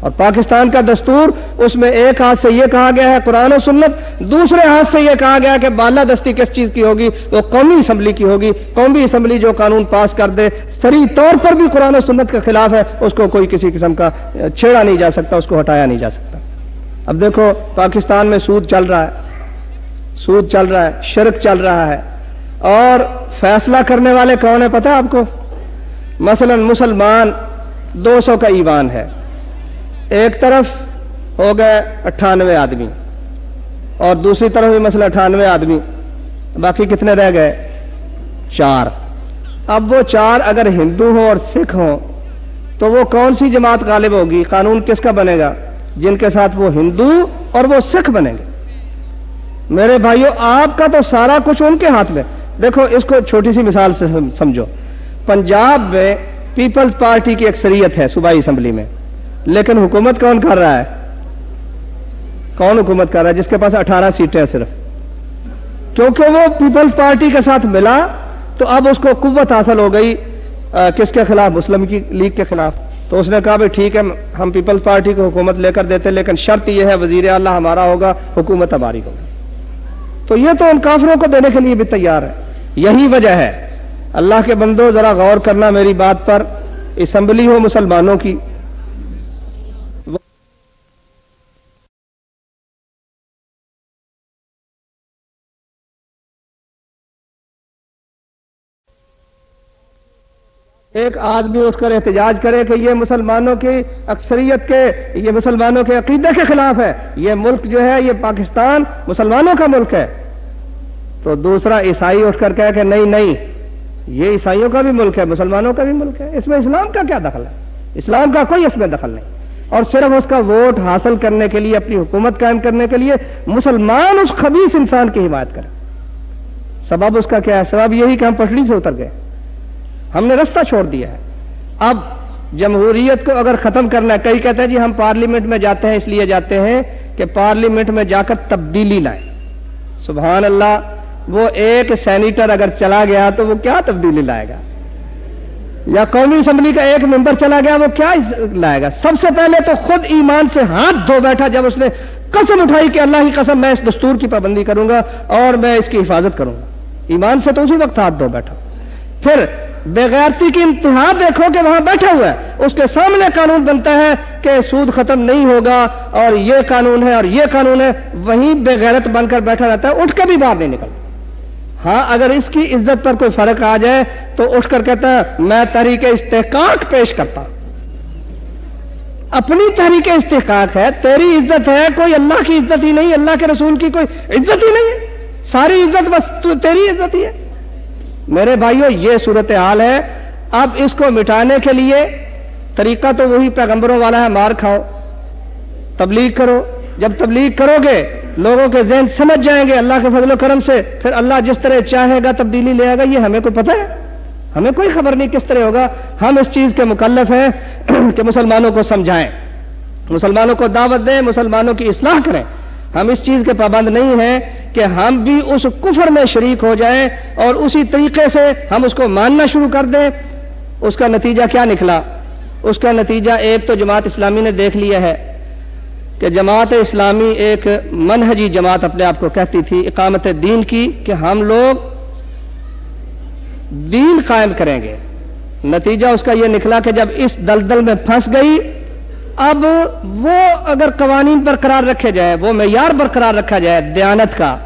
اور پاکستان کا دستور، اس میں ایک ہاتھ سے یہ کہا گیا ہے قرآن و سنت، دوسرے ہاتھ سے یہ کہا گیا کہ بالا دستی کس چیز کی ہوگی؟ وہ قومی اسمبلی کی ہوگی۔ قومی اسمبلی جو قانون پاس کر دے سری طور پر بھی قرآن و سنت کے خلاف ہے، اس کو کوئی کسی قسم کا چھیڑا نہیں جا سکتا، اس کو ہٹایا نہیں جا سکتا۔ اب دیکھو، پاکستان میں سود چل رہا ہے۔ سود چل رہا ہے، شرک چل رہا ہے۔ اور فیصلہ کرنے والے کون ہیں پتہ آپ کو؟ مثلا مسلمان، دو سو کا ایوان ہے۔ ایک طرف ہو گئے اٹھانوے آدمی اور دوسری طرف بھی مسئلہ اٹھانوے آدمی باقی کتنے رہ گئے؟ چار۔ اب وہ چار اگر ہندو ہوں اور سکھ ہوں تو وہ کون سی جماعت غالب ہوگی؟ قانون کس کا بنے گا؟ جن کے ساتھ وہ ہندو اور وہ سکھ بنیں گے۔ میرے بھائیوں آپ کا تو سارا کچھ ان کے ہاتھ میں۔ دیکھو، اس کو چھوٹی سی مثال سے سمجھو۔ پنجاب میں پیپلز پارٹی کی اکثریت ہے صوبائی اسمبلی میں۔ لیکن حکومت کون کر رہا ہے؟ کون حکومت کر رہا ہے؟ جس کے پاس اٹھارہ سیٹیں صرف۔ کیونکہ وہ پیپلز پارٹی کے ساتھ ملا، تو اب اس کو قوت حاصل ہو گئی کس کے خلاف؟ مسلم کی لیگ کے خلاف۔ تو اس نے کہا بھائی ٹھیک ہے، ہم پیپلز پارٹی کو حکومت لے کر دیتے، لیکن شرط یہ ہے، وزیر اعلیٰ ہمارا ہوگا، حکومت ہماری ہوگی۔ تو یہ تو ان کافروں کو دینے کے لیے بھی تیار ہے۔ یہی وجہ ہے۔ اللہ کے بندو، ذرا غور کرنا میری بات پر۔ اسمبلی ہو مسلمانوں کی۔ ایک آدمی اٹھ کر احتجاج کرے کہ یہ مسلمانوں کی اکثریت کے، یہ مسلمانوں کے عقیدے کے خلاف ہے۔ یہ ملک جو ہے، یہ پاکستان مسلمانوں کا ملک ہے۔ تو دوسرا عیسائی اٹھ کر کہے کہ نہیں نہیں، یہ عیسائیوں کا بھی ملک ہے، مسلمانوں کا بھی ملک ہے۔ اس میں اسلام کا کیا دخل ہے؟ اسلام کا کوئی اس میں دخل نہیں۔ اور صرف اس کا ووٹ حاصل کرنے کے لیے، اپنی حکومت قائم کرنے کے لیے مسلمان اس خبیص انسان کی حمایت کرے سبب اس کا کیا ہے؟ سبب یہی کہ ہم پٹڑی سے اتر گئے۔ ہم نے رستہ چھوڑ دیا ہے۔ اب جمہوریت کو اگر ختم کرنا ہے، کئی کہتے ہیں جی ہم پارلیمنٹ میں جاتے ہیں، اس لیے جاتے ہیں کہ پارلیمنٹ میں جا کر تبدیلی لائیں۔ سبحان اللہ، وہ ایک سینیٹر اگر چلا گیا تو وہ کیا تبدیلی لائے گا؟ یا قومی اسمبلی کا ایک ممبر چلا گیا، وہ کیا لائے گا؟ سب سے پہلے تو خود ایمان سے ہاتھ دھو بیٹھا، جب اس نے قسم اٹھائی کہ اللہ کی قسم، میں اس دستور کی پابندی کروں گا اور میں اس کی حفاظت کروں گا۔ ایمان سے تو اسی وقت ہاتھ دھو بیٹھا۔ پھر بغیرتی کی انتہا دیکھو کہ وہاں بیٹھا ہوا ہے۔ اس کے سامنے قانون بنتا ہے کہ سود ختم نہیں ہوگا اور یہ قانون ہے اور یہ قانون ہے۔ وہیں بغیرت بن کر بیٹھا رہتا ہے، اٹھ کے بھی باہر نہیں نکلتا۔ ہاں اگر اس کی عزت پر کوئی فرق آ جائے تو اٹھ کر کہتا ہے، میں تحریک استحقاق پیش کرتا اپنی تحریک استحقاق ہے، تیری عزت ہے، کوئی اللہ کی عزت ہی نہیں، اللہ کے رسول کی کوئی عزت ہی نہیں ہے۔ ساری عزت بس تیری عزت ہی ہے۔ میرے بھائیو، یہ صورت حال ہے۔ اب اس کو مٹانے کے لیے طریقہ تو وہی پیغمبروں والا ہے، مار کھاؤ۔ تبلیغ کرو۔ جب تبلیغ کرو گے، لوگوں کے ذہن سمجھ جائیں گے اللہ کے فضل و کرم سے۔ پھر اللہ جس طرح چاہے گا تبدیلی لے آئے گا، یہ ہمیں کوئی پتہ ہے۔ ہمیں کوئی خبر نہیں کس طرح ہوگا۔ ہم اس چیز کے مکلف ہیں کہ مسلمانوں کو سمجھائیں۔ مسلمانوں کو دعوت دیں، مسلمانوں کی اصلاح کریں۔ ہم اس چیز کے پابند نہیں ہیں کہ ہم بھی اس کفر میں شریک ہو جائیں اور اسی طریقے سے ہم اس کو ماننا شروع کر دیں۔ اس کا نتیجہ کیا نکلا؟ اس کا نتیجہ ایک تو جماعت اسلامی نے دیکھ لیا ہے کہ جماعت اسلامی ایک منہجی جماعت اپنے آپ کو کہتی تھی، اقامت دین کی کہ ہم لوگ دین قائم کریں گے۔ نتیجہ اس کا یہ نکلا کہ جب اس دلدل میں پھنس گئی اب وہ اگر قوانین برقرار رکھے جائیں وہ معیار برقرار رکھا جائے دیانت کا،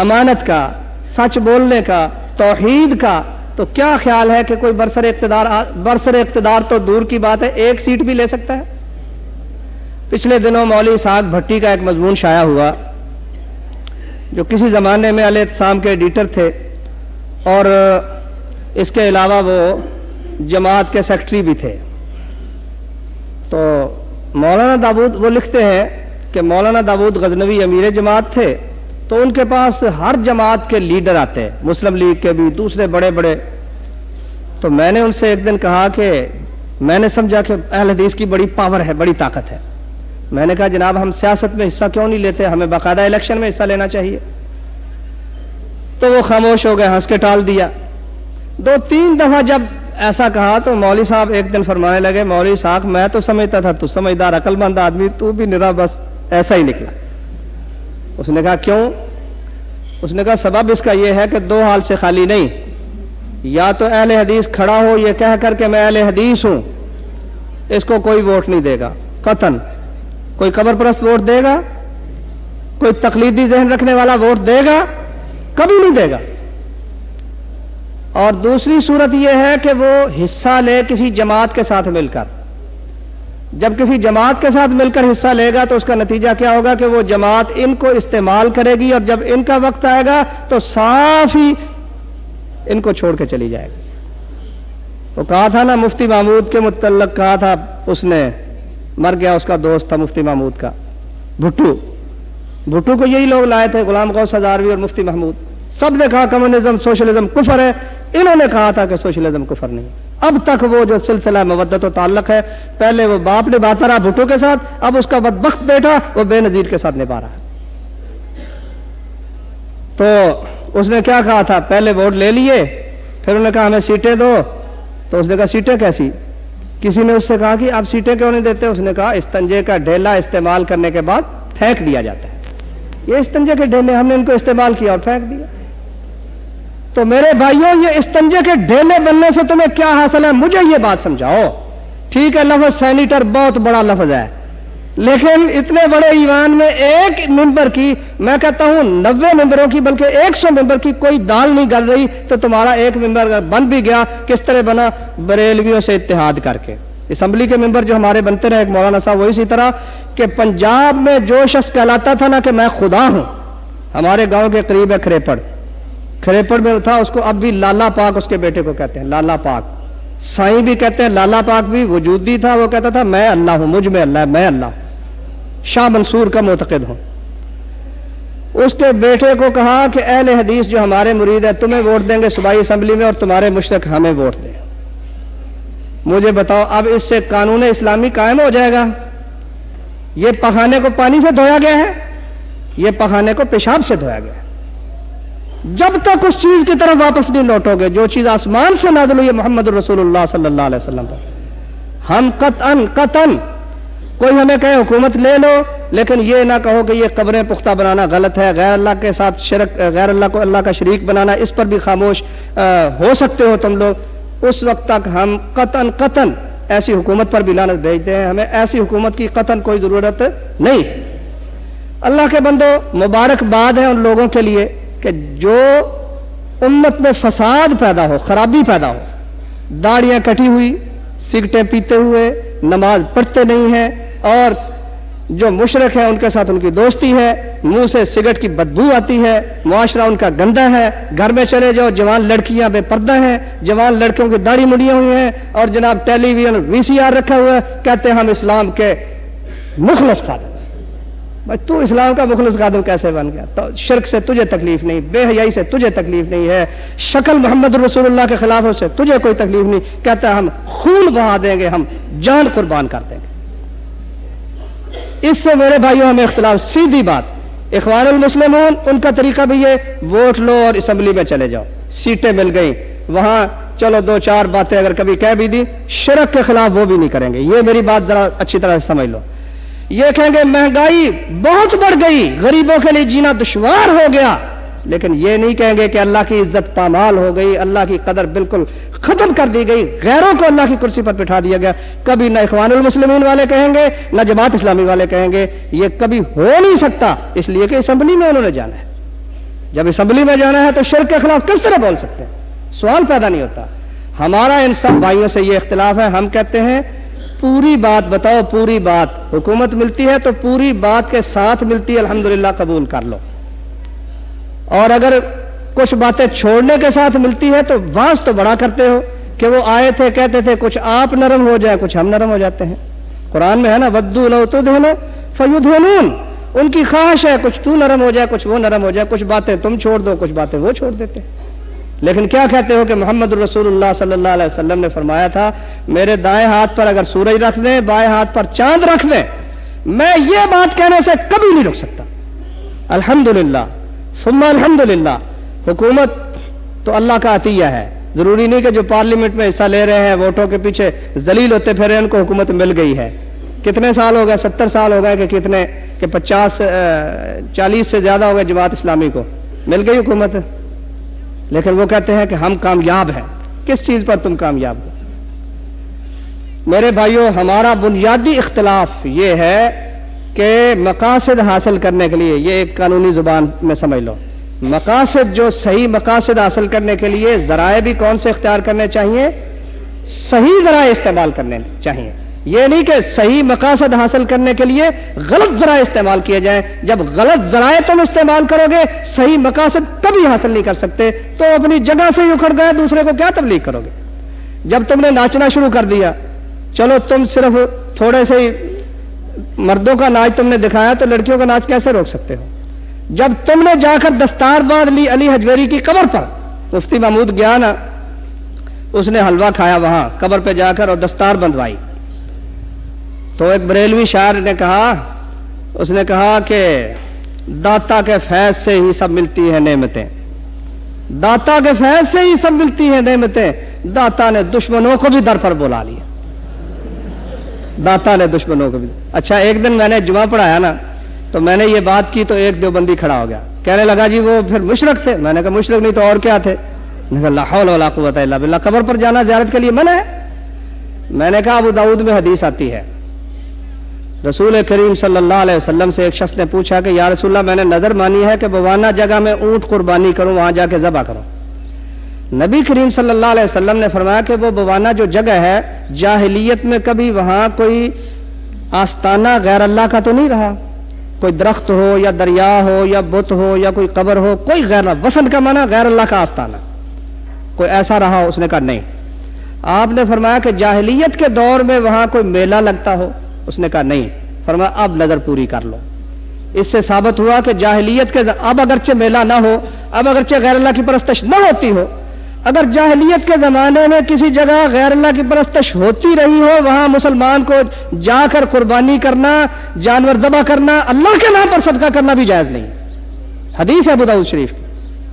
امانت کا، سچ بولنے کا، توحید کا، تو کیا خیال ہے کہ کوئی برسر اقتدار برسر اقتدار تو دور کی بات ہے، ایک سیٹ بھی لے سکتا ہے؟ پچھلے دنوں مولوی ساگ بھٹی کا ایک مضمون شائع ہوا، جو کسی زمانے میں علیہ السلام کے ایڈیٹر تھے، اور اس کے علاوہ وہ جماعت کے سیکٹری بھی تھے۔ تو مولانا داود وہ لکھتے ہیں کہ مولانا داود غزنوی امیر جماعت تھے تو ان کے پاس ہر جماعت کے لیڈر آتے مسلم لیگ کے بھی، دوسرے بڑے بڑے۔ تو میں نے ان سے ایک دن کہا کہ میں نے سمجھا کہ اہل حدیث کی بڑی پاور ہے، بڑی طاقت ہے۔ میں نے کہا، جناب، ہم سیاست میں حصہ کیوں نہیں لیتے؟ ہمیں باقاعدہ الیکشن میں حصہ لینا چاہیے۔ تو وہ خاموش ہو گئے، ہنس کے ٹال دیا۔ دو تین دفعہ جب ایسا کہا تو مولوی صاحب ایک دن فرمانے لگے، مولوی صاحب، میں تو سمجھتا تھا، تو سمجھدار عقل مند آدمی، تو بھی نرا بس ایسا ہی نکلا۔ اس نے کہا، کیوں؟ اس نے کہا، سبب اس کا یہ ہے کہ دو حال سے خالی نہیں۔ یا تو اہل حدیث کھڑا ہو، یہ کہہ کر کہ میں اہل حدیث ہوں، اس کو کوئی ووٹ نہیں دے گا۔ قطن، کوئی قبر پرست ووٹ دے گا؟ کوئی تقلیدی ذہن رکھنے والا ووٹ دے گا؟ کبھی نہیں دے گا۔ اور دوسری صورت یہ ہے کہ وہ حصہ لے کسی جماعت کے ساتھ مل کر۔ جب کسی جماعت کے ساتھ مل کر حصہ لے گا تو اس کا نتیجہ کیا ہوگا کہ وہ جماعت ان کو استعمال کرے گی اور جب ان کا وقت آئے گا تو صاف ہی ان کو چھوڑ کے چلی جائے گی۔ وہ کہا تھا نا، مفتی محمود کے متعلق کہا تھا، اس نے مر گیا، اس کا دوست تھا مفتی محمود کا۔ بھٹو بھٹو کو یہی لوگ لائے تھے، غلام غوث ہزاروی اور مفتی محمود۔ سب نے کہا کمیونزم سوشلزم، کفر ہے۔ انہوں نے کہا تھا کہ سوشلزم کفر نہیں۔ اب تک وہ جو سلسلہ مودت و تعلق ہے، پہلے وہ باپ نے باتا رہا بھٹو کے ساتھ، اب اس کا بدبخت بیٹا وہ بے نظیر کے ساتھ نبھا رہا ہے۔ تو اس نے کیا کہا تھا؟ پہلے ووٹ لے لیے، پھر انہوں نے کہا ہمیں سیٹیں دو۔ تو اس نے کہا سیٹیں کیسی؟ کسی نے اس سے کہا کہ آپ سیٹیں کیوں نہیں دیتے؟ اس نے کہا استنجے کا ڈھیلا استعمال کرنے کے بعد پھینک دیا جاتا ہے۔ یہ استنجے کے ڈھیلے ہم نے ان کو استعمال کیا اور پھینک دیا۔ تو میرے بھائیوں، یہ استنجے کے ڈھیلے بننے سے تمہیں کیا حاصل ہے؟ مجھے یہ بات سمجھاؤ۔ ٹھیک ہے، لفظ سینیٹر بہت بڑا لفظ ہے۔ لیکن اتنے بڑے ایوان میں ایک ممبر کی، میں کہتا ہوں، نوے ممبروں کی، بلکہ ایک سو ممبر کی کوئی دال نہیں گل رہی۔ تو تمہارا ایک ممبر بن بھی گیا، کس طرح بنا؟ بریلویوں سے اتحاد کر کے۔ اسمبلی کے ممبر جو ہمارے بنتے رہے، ایک مولانا صاحب، وہ اسی طرح کہ پنجاب میں جو شخص کہلاتا تھا نا کہ میں خدا ہوں، ہمارے گاؤں کے قریب ہے کھریپڑ۔ کھریپڑ میں تھا، اس کو اب بھی لالا پاک اس کے بیٹے کو کہتے ہیں، لالا پاک۔ سائیں بھی کہتے ہیں لالا پاک بھی، وجودی تھا، وہ کہتا تھا میں اللہ ہوں، مجھ میں اللہ میں اللہ شاہ منصور کا معتقد ہوں۔ اس کے بیٹے کو کہا کہ اہل حدیث جو ہمارے مرید ہے تمہیں ووٹ دیں گے صوبائی اسمبلی میں اور تمہارے مشتق ہمیں ووٹ دیں۔ مجھے بتاؤ، اب اس سے قانون اسلامی قائم ہو جائے گا؟ یہ پخانے کو پانی سے دھویا گیا ہے؟ یہ پخانے کو پیشاب سے دھویا گیا ہے؟ جب تک اس چیز کی طرف واپس نہیں لوٹو گے، جو چیز آسمان سے نازل ہوئی محمد رسول اللہ صلی اللہ علیہ وسلم پر۔ ہم قطن قطن کوئی ہمیں کہے حکومت لے لو، لیکن یہ نہ کہو کہ یہ قبریں پختہ بنانا غلط ہے، غیر اللہ کے ساتھ شرک، غیر اللہ کو اللہ کا شریک بنانا اس پر بھی خاموش ہو سکتے ہو تم لوگ۔ اس وقت تک ہم قطن قطن ایسی حکومت پر بھی لانت بھیجتے ہیں ہمیں ایسی حکومت کی قطن کوئی ضرورت نہیں۔ اللہ کے بندو مبارکباد ہے ان لوگوں کے لیے۔ کہ جو امت میں فساد پیدا ہو، خرابی پیدا ہو، داڑیاں کٹی ہوئی سگٹیں پیتے ہوئے، نماز پڑھتے نہیں ہیں، اور جو مشرق ہے ان کے ساتھ ان کی دوستی ہے، منہ سے سگریٹ کی بدبو آتی ہے، معاشرہ ان کا گندا ہے، گھر میں چلے جاؤ، جوان لڑکیاں بے پردہ ہیں، جوان لڑکیوں کی داڑھی مڑیاں ہوئی ہیں، اور جناب television, V C R رکھا ہوا ہے، کہتے ہیں ہم اسلام کے مخلص خادم بھائی تو اسلام کا مخلص خادم کیسے بن گیا؟ تو شرک سے تجھے تکلیف نہیں، بے حیائی سے تجھے تکلیف نہیں ہے، شکل محمد رسول اللہ کے خلاف سے تجھے کوئی تکلیف نہیں۔ کہتا ہے ہم خون بہا دیں گے، ہم جان قربان کر دیں گے۔ اس سے میرے بھائیوں، ہمیں اختلاف سیدھی بات۔ اخوان المسلمون، ان کا طریقہ بھی یہ، ووٹ لو اور اسمبلی میں چلے جاؤ۔ سیٹیں مل گئیں۔ وہاں چلو دو چار باتیں اگر کبھی کہہ بھی دی، شرک کے خلاف وہ بھی نہیں کریں گے۔ یہ میری بات ذرا اچھی طرح سے سمجھ لو۔ یہ کہیں گے مہنگائی بہت بڑھ گئی، غریبوں کے لیے جینا دشوار ہو گیا۔ لیکن یہ نہیں کہیں گے کہ اللہ کی عزت پامال ہو گئی، اللہ کی قدر بالکل ختم کر دی گئی، غیروں کو اللہ کی کرسی پر بٹھا دیا گیا۔ کبھی نہ اخوان المسلمین والے کہیں گے، نہ جماعت اسلامی والے کہیں گے۔ یہ کبھی ہو نہیں سکتا، اس لیے کہ اسمبلی میں انہوں نے جانا ہے۔ جب اسمبلی میں جانا ہے تو شرک کے خلاف کس طرح بول سکتے ہیں؟ سوال پیدا نہیں ہوتا۔ ہمارا ان سب بھائیوں سے یہ اختلاف ہے، ہم کہتے ہیں پوری بات بتاؤ، پوری بات۔ حکومت ملتی ہے تو پوری بات کے ساتھ ملتی ہے، الحمدللہ قبول کر لو۔ اور اگر کچھ باتیں چھوڑنے کے ساتھ ملتی ہے تو واس تو بڑا کرتے ہو کہ وہ آئے تھے، کہتے تھے، کچھ آپ نرم ہو جائے کچھ ہم نرم ہو جاتے ہیں۔ قرآن میں ہے نا ودو لو تو فیود ان کی خواہش ہے، کچھ تو نرم ہو جائے، کچھ وہ نرم ہو جائے، کچھ باتیں تم چھوڑ دو، کچھ باتیں وہ چھوڑ دیتے لیکن کیا کہتے ہو کہ محمد رسول اللہ صلی اللہ علیہ وسلم نے فرمایا تھا، میرے دائیں ہاتھ پر اگر سورج رکھ دیں، بائیں ہاتھ پر چاند رکھ دیں، میں یہ بات کہنے سے کبھی نہیں رک سکتا۔ الحمدللہ۔ ثم الحمد للہ حکومت تو اللہ کا عطیہ ہے۔ ضروری نہیں کہ جو پارلیمنٹ میں حصہ لے رہے ہیں، ووٹوں کے پیچھے ذلیل ہوتے پھر ان کو حکومت مل گئی ہے۔ کتنے سال ہو گئے؟ ستر سال ہو گئے کہ کتنے، کہ پچاس چالیس سے زیادہ ہو گئے جماعت اسلامی کو۔ مل گئی حکومت؟ لیکن وہ کہتے ہیں کہ ہم کامیاب ہیں۔ کس چیز پر تم کامیاب ہو؟ میرے بھائیوں ہمارا بنیادی اختلاف یہ ہے کہ مقاصد حاصل کرنے کے لیے، یہ ایک قانونی زبان میں سمجھ لو۔ مقاصد جو صحیح مقاصد حاصل کرنے کے لیے ذرائع بھی کون سے اختیار کرنے چاہیے؟ صحیح ذرائع استعمال کرنے چاہیے۔ یہ نہیں کہ صحیح مقاصد حاصل کرنے کے لیے غلط ذرائع استعمال کیے جائیں۔ جب غلط ذرائع تم استعمال کرو گے، صحیح مقاصد کبھی حاصل نہیں کر سکتے، تو اپنی جگہ سے ہی اکھڑ گئے، دوسرے کو کیا تبلیغ کرو گے؟ جب تم نے ناچنا شروع کر دیا، چلو تم صرف تھوڑے سے مردوں کا ناچ تم نے دکھایا، تو لڑکیوں کا ناچ کیسے روک سکتے ہو؟ جب تم نے جا کر دستار باندھ لی علی حجویری کی قبر پر، مفتی محمود گیا نا اس نے حلوہ کھایا وہاں، قبر پہ جا کر اور دستار بندوائی۔ تو ایک بریلوی شاعر نے کہا، اس نے کہا کہ داتا کے فیض سے ہی سب ملتی ہیں نعمتیں۔ داتا کے فیض سے ہی سب ملتی ہیں نعمتیں۔ داتا نے دشمنوں کو بھی در پر بلا لیا۔ داتا نے دشمنوں کو بھی۔ اچھا ایک دن میں نے جمعہ پڑھایا نا، تو میں نے یہ بات کی تو ایک دیوبندی کھڑا ہو گیا۔ کہنے لگا جی وہ پھر مشرق تھے۔ میں نے کہا، مشرق نہیں تو اور کیا تھے؟ اللہ اللہ قوت اللہ بلّہ قبر پر جانا زیارت کے لیے منع ہے۔ میں نے کہا، ابو داود میں حدیث آتی ہے۔ رسول کریم صلی اللہ علیہ وسلم سے ایک شخص نے پوچھا کہ یا رسول اللہ، میں نے نظر مانی ہے کہ بوانا جگہ میں اونٹ قربانی کروں، وہاں جا کے ذبح کروں۔ نبی کریم صلی اللہ علیہ وسلم نے فرمایا کہ وہ بوانا جو جگہ ہے، جاہلیت میں کبھی وہاں کوئی آستانہ غیر اللہ کا تو نہیں رہا۔ کوئی درخت ہو یا دریا ہو یا بت ہو یا کوئی قبر ہو، کوئی غیر وسن کا مانا غیر اللہ کا آستانہ۔ کوئی ایسا رہا، اس نے کہا نہیں۔ آپ نے فرمایا کہ جاہلیت کے دور میں وہاں کوئی میلہ لگتا ہو اس نے کہا، نہیں. فرمایا، اب نظر پوری کر لو. اس سے ثابت ہوا کہ جاہلیت کے اب اگرچہ میلہ نہ ہو، اب اگرچہ غیر اللہ کی پرستش نہ ہوتی ہو، اگر جاہلیت کے زمانے میں کسی جگہ غیر اللہ کی پرستش ہوتی رہی ہو، وہاں مسلمان کو جا کر قربانی کرنا، جانور ذبح کرنا، اللہ کے نام پر صدقہ کرنا بھی جائز نہیں. حدیث ہے بداؤ شریف کی.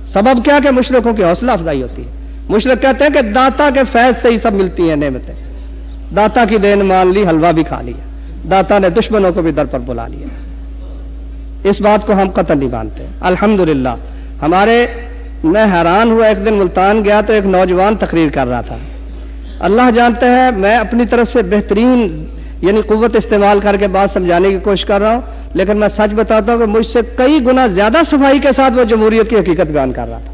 سبب کیا کہ مشرقوں کی حوصلہ افزائی ہوتی ہے. مشرق کہتے ہیں کہ داتا کے فیض سے ہی سب ملتی ہیں، نعمتیں. داتا کی دین مان لی، حلوہ بھی کھا لیا. داتا نے دشمنوں کو بھی در پر بلا لیا۔ اس بات کو ہم قتل نہیں مانتے۔ الحمد ہمارے، میں حیران ہوا، ایک دن ملتان گیا تو ایک نوجوان تقریر کر رہا تھا۔ اللہ جانتے ہیں میں اپنی طرف سے بہترین یعنی قوت استعمال کر کے بات سمجھانے کی کوشش کر رہا ہوں، لیکن میں سچ بتاتا ہوں کہ مجھ سے کئی گنا زیادہ صفائی کے ساتھ وہ جمہوریت کی حقیقت بیان کر رہا تھا۔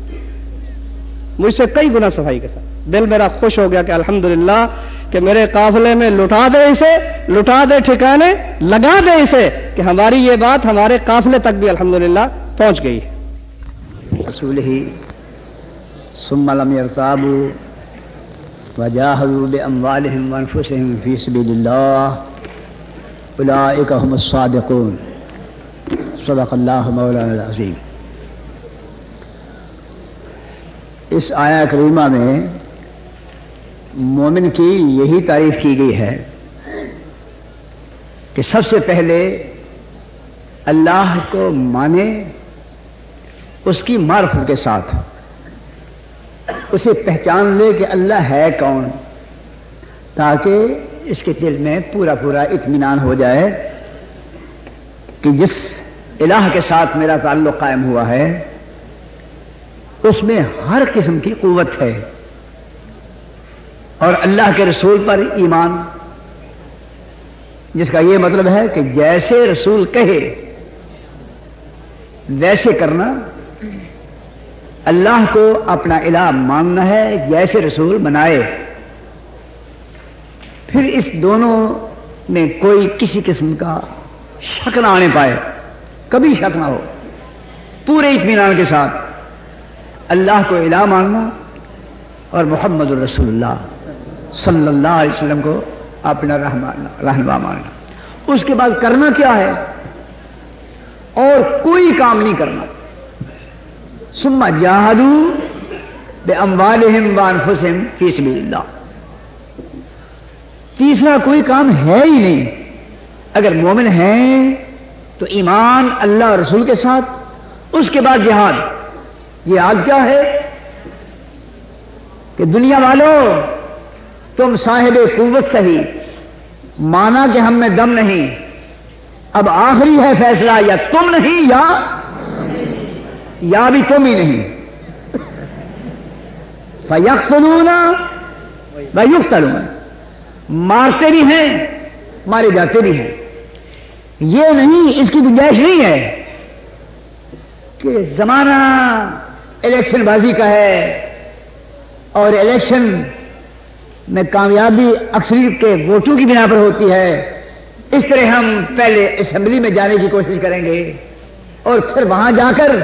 مجھ سے کئی گنا صفائی کے ساتھ۔ دل میرا خوش ہو گیا کہ الحمدللہ کہ میرے قافلے میں لٹا دے اسے، لٹا دے ٹھکانے، لگا دے اسے کہ ہماری یہ بات ہمارے قافلے تک بھی الحمدللہ پہنچ گئی۔ رسول ہی ثم لم يرتابوا وجاهدوا باموالهم وانفسهم في سبيل الله اولئك هم الصادقون۔ صدق الله مولانا العظیم۔ اس آیا کریمہ میں مومن کی یہی تعریف کی گئی ہے کہ سب سے پہلے اللہ کو مانے اس کی معرفت کے ساتھ، اسے پہچان لے کہ اللہ ہے کون، تاکہ اس کے دل میں پورا پورا اطمینان ہو جائے کہ جس الہ کے ساتھ میرا تعلق قائم ہوا ہے، اس میں ہر قسم کی قوت ہے۔ اور اللہ کے رسول پر ایمان۔ جس کا یہ مطلب ہے کہ جیسے رسول کہے، ویسے کرنا۔ اللہ کو اپنا الہ ماننا ہے، جیسے رسول بنائے۔ پھر اس دونوں میں کوئی کسی قسم کا شک نہ آنے پائے۔ کبھی شک نہ ہو۔ پورے اطمینان کے ساتھ اللہ کو الہ ماننا اور محمد الرسول اللہ۔ صلی اللہ علیہ وسلم کو اپنا رہنما ماننا۔ اس کے بعد کرنا کیا ہے؟ اور کوئی کام نہیں کرنا۔ سما جہادو بے اموالہم وانفسہم فی سبیل اللہ تیسرا کوئی کام ہے ہی نہیں۔ اگر مومن ہیں تو ایمان اللہ رسول کے ساتھ۔ اس کے بعد جہاد۔ یہ آج کیا ہے؟ کہ دنیا والوں تم صاحب قوت صحیح مانا کہ ہم میں دم نہیں۔ اب آخری ہے فیصلہ، یا تم نہیں یا یا بھی تم ہی نہیں۔ تلون مارتے بھی ہیں، مارے جاتے بھی ہیں۔ یہ نہیں، اس کی گنجائش نہیں ہے کہ زمانہ الیکشن بازی کا ہے اور الیکشن میں کامیابی اکثریت کے ووٹوں کی بنا پر ہوتی ہے۔ اس طرح ہم پہلے اسمبلی میں جانے کی کوشش کریں گے اور پھر وہاں جا کر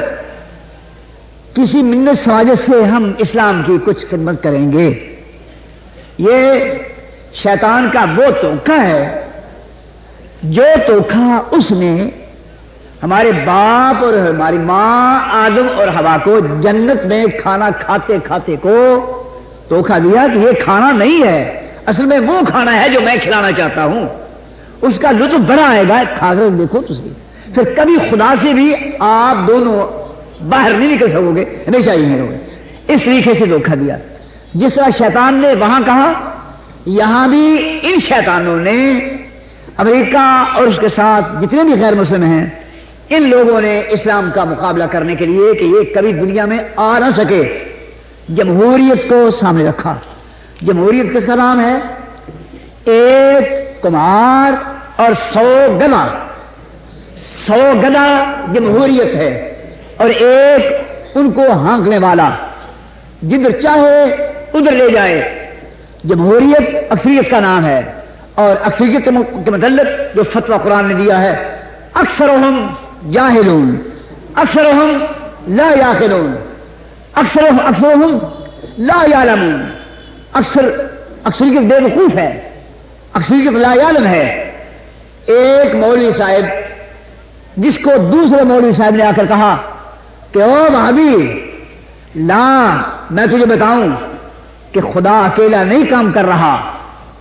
کسی منت سواجت سے ہم اسلام کی کچھ خدمت کریں گے۔ یہ شیطان کا وہ توقع ہے جو توقع اس نے ہمارے باپ اور ہماری ماں آدم اور ہوا کو جنت میں کھانا کھاتے کھاتے کو دھوکھا دیا کہ یہ کھانا نہیں ہے، اصل میں وہ کھانا ہے جو میں کھلانا چاہتا ہوں۔ اس کا لطف بڑا آئے گا، کھا کر دیکھو تھی پھر کبھی خدا سے بھی آپ دونوں باہر نہیں نکل سکو گے، ہمیشہ ہی رہو گے۔ اس طریقے سے دھوکھا دیا۔ جس طرح شیطان نے وہاں کہا، یہاں بھی ان شیطانوں نے امریکہ اور اس کے ساتھ جتنے بھی غیر مسلم ہیں، ان لوگوں نے اسلام کا مقابلہ کرنے کے لیے کہ یہ کبھی دنیا میں آ نہ سکے۔ جمہوریت کو سامنے رکھا۔ جمہوریت کس کا نام ہے؟ ایک کمار اور سو گدا سو گدا جمہوریت ہے اور ایک ان کو ہانکنے والا۔ جدھر چاہے ادھر لے جائے۔ جمہوریت اکثریت کا نام ہے اور اکثریت کے متعلق جو فتویٰ قرآن نے دیا ہے اکثر ہم جاہلون اکثر ہم لا یاخلون۔ اکثر اکثر ہم لا یعلمون اکثر اکثریت بے وقوف ہے. اکثریت لا یعلم ہے. ایک مولوی صاحب، جس کو دوسرے مولوی صاحب نے آ کر کہا کہ او بھابی لا، میں تجھے بتاؤں کہ خدا اکیلا نہیں کام کر رہا۔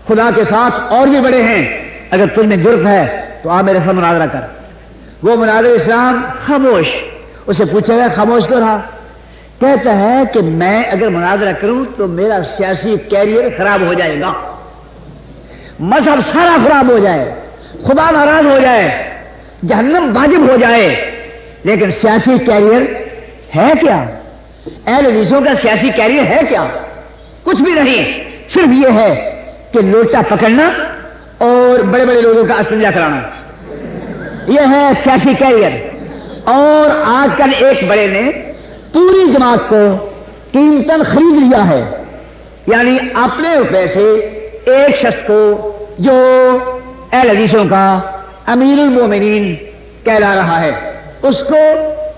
خدا کے ساتھ اور بھی بڑے ہیں۔ اگر تجھ میں جرت ہے تو آپ میرے ساتھ مناظرہ کر۔ وہ مناظر اسلام خاموش، اسے پوچھا گیا، خاموش کیوں رہا؟ کہتا ہے کہ میں اگر مناظرہ کروں تو میرا سیاسی کیریئر خراب ہو جائے گا۔ مذہب سارا خراب ہو جائے۔ خدا ناراض ہو جائے۔ جہنم واجب ہو جائے۔ لیکن سیاسی کیریئر ہے کیا؟ اہل حدیثوں کا سیاسی کیریئر ہے کیا؟ کچھ بھی نہیں۔ صرف یہ ہے کہ لوٹا پکڑنا اور بڑے بڑے لوگوں کا اسلجہ کرانا۔ یہ ہے سیاسی کیریئر۔ اور آج کل ایک بڑے نے پوری جماعت کو قیمتن خرید لیا ہے۔ یعنی اپنے روپے سے ایک شخص کو جو اہل حدیثوں کا امیر المومنین کہلا رہا ہے، اس کو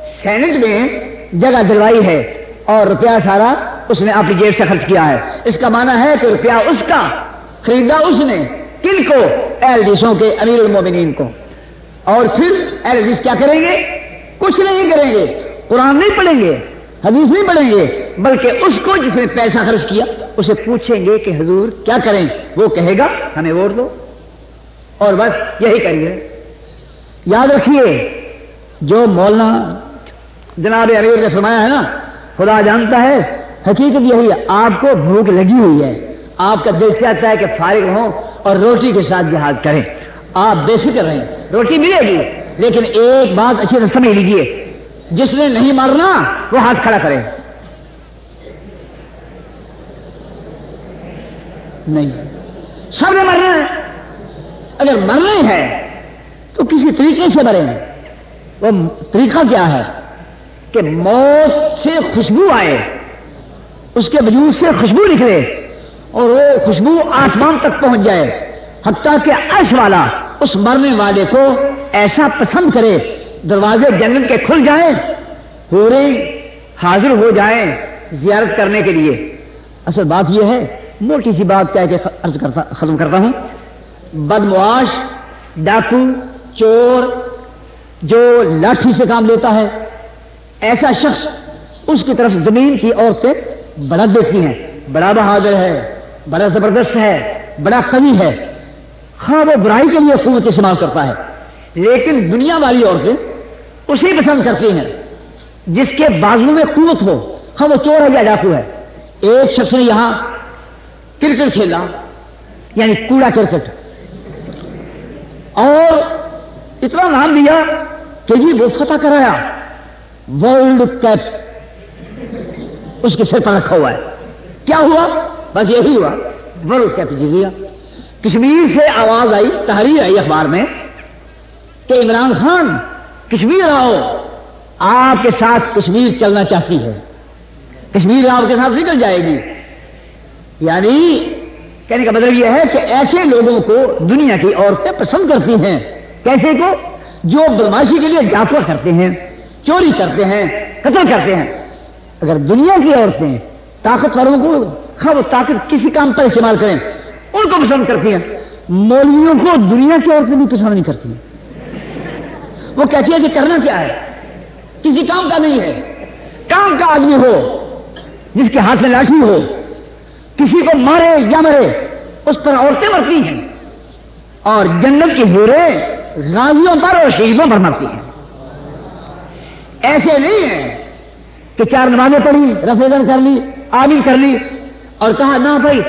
سینٹ میں جگہ دلوائی ہے اور روپیہ سارا اس نے اپنی جیب سے خرچ کیا ہے۔ اس کا معنی ہے کہ روپیہ اس کا خریدا اس نے کن کو؟ اہل حدیثوں کے امیر المومنین کو۔ اور پھر اہل حدیث کیا کریں گے؟ کچھ نہیں کریں گے۔ قرآن نہیں پڑھیں گے حدیث نہیں پڑھیں گے۔ بلکہ اس کو جس نے پیسہ خرچ کیا اسے پوچھیں گے کہ حضور کیا کریں؟ وہ کہے گا ہمیں ووٹ دو۔ اور بس یہی کریے۔ یاد رکھیے جو مولانا جناب عریر نے فرمایا ہے نا خدا جانتا ہے حقیقت یہی ہے آپ کو بھوک لگی ہوئی ہے۔ آپ کا دل چاہتا ہے کہ فارغ ہوں اور روٹی کے ساتھ جہاد کریں۔ آپ بے فکر رہیں روٹی ملے گی لیکن ایک بات اچھی طرح سمجھ لیجیے جس نے نہیں مرنا وہ ہاتھ کھڑا کرے۔ نہیں۔ سب نے مرنا ہے۔ اگر مرنا ہے تو کسی طریقے سے مریں وہ طریقہ کیا ہے؟ کہ موت سے خوشبو آئے۔ اس کے وجود سے خوشبو نکلے اور وہ خوشبو آسمان تک پہنچ جائے۔ حتیٰ کہ عرش والا اس مرنے والے کو ایسا پسند کرے دروازے جنت کے کھل جائیں پورے حاضر ہو جائیں زیارت کرنے کے لیے۔ اصل بات یہ ہے، موٹی سی بات کہہ کے عرض کرتا، ختم کرتا ہوں۔ بدمواش ڈاکو، چور جو لاٹھی سے کام لیتا ہے، ایسا شخص اس کی طرف زمین کی عورتیں بڑا دیکھتی ہیں۔ بڑا بہادر ہے، بڑا زبردست ہے، بڑا قوی ہے۔ ہاں وہ برائی کے لیے قوت استعمال کرتا ہے، لیکن دنیا والی عورتیں اسے پسند کرتی ہیں۔ جس کے بازو میں قوت ہو ہاں وہ چور ہے یا ڈاکو ہے۔ ایک شخص نے یہاں کرکٹ کھیلا یعنی کوڑا کرکٹ۔ اور اتنا نام دیا کہ جی وہ فتح کرایا۔ ورلڈ کیپ اس کے سر پر رکھا ہوا ہے۔ کیا ہوا؟ بس یہی ہوا۔ ورلڈ کیپ جی دیا کشمیر سے آواز آئی، تحریر آئی اخبار میں کہ عمران خان کشمیر آؤ۔ آپ کے ساتھ کشمیر چلنا چاہتی ہے۔ کشمیر آپ کے ساتھ نکل جائے گی۔ یعنی کہنے کا مطلب یہ ہے کہ ایسے لوگوں کو دنیا کی عورتیں پسند کرتی ہیں۔ کیسے کو؟ جو بدماشی کے لیے ڈاکو کرتے ہیں، چوری کرتے ہیں، قتل کرتے ہیں۔ اگر دنیا کی عورتیں طاقتوروں کو ہاں وہ طاقت کسی کام پر استعمال کریں، ان کو پسند کرتی ہیں۔ مولویوں کو دنیا کی عورتیں بھی پسند نہیں کرتی۔ وہ کہتی ہے کہ کرنا کیا ہے؟ کسی کام کا نہیں ہے۔ کام کا آدمی ہو، جس کے ہاتھ میں لاٹھی ہو، کسی کو مارے یا مرے، اس پر عورتیں مرتی ہیں۔ اور جنت کی بورے غازیوں پر اور شہیدوں پر مرتی ہیں۔ ایسے نہیں ہے کہ چار نمازیں پڑھی رفیدن کر لی، آمین کر لی اور کہا، نہ بھائی،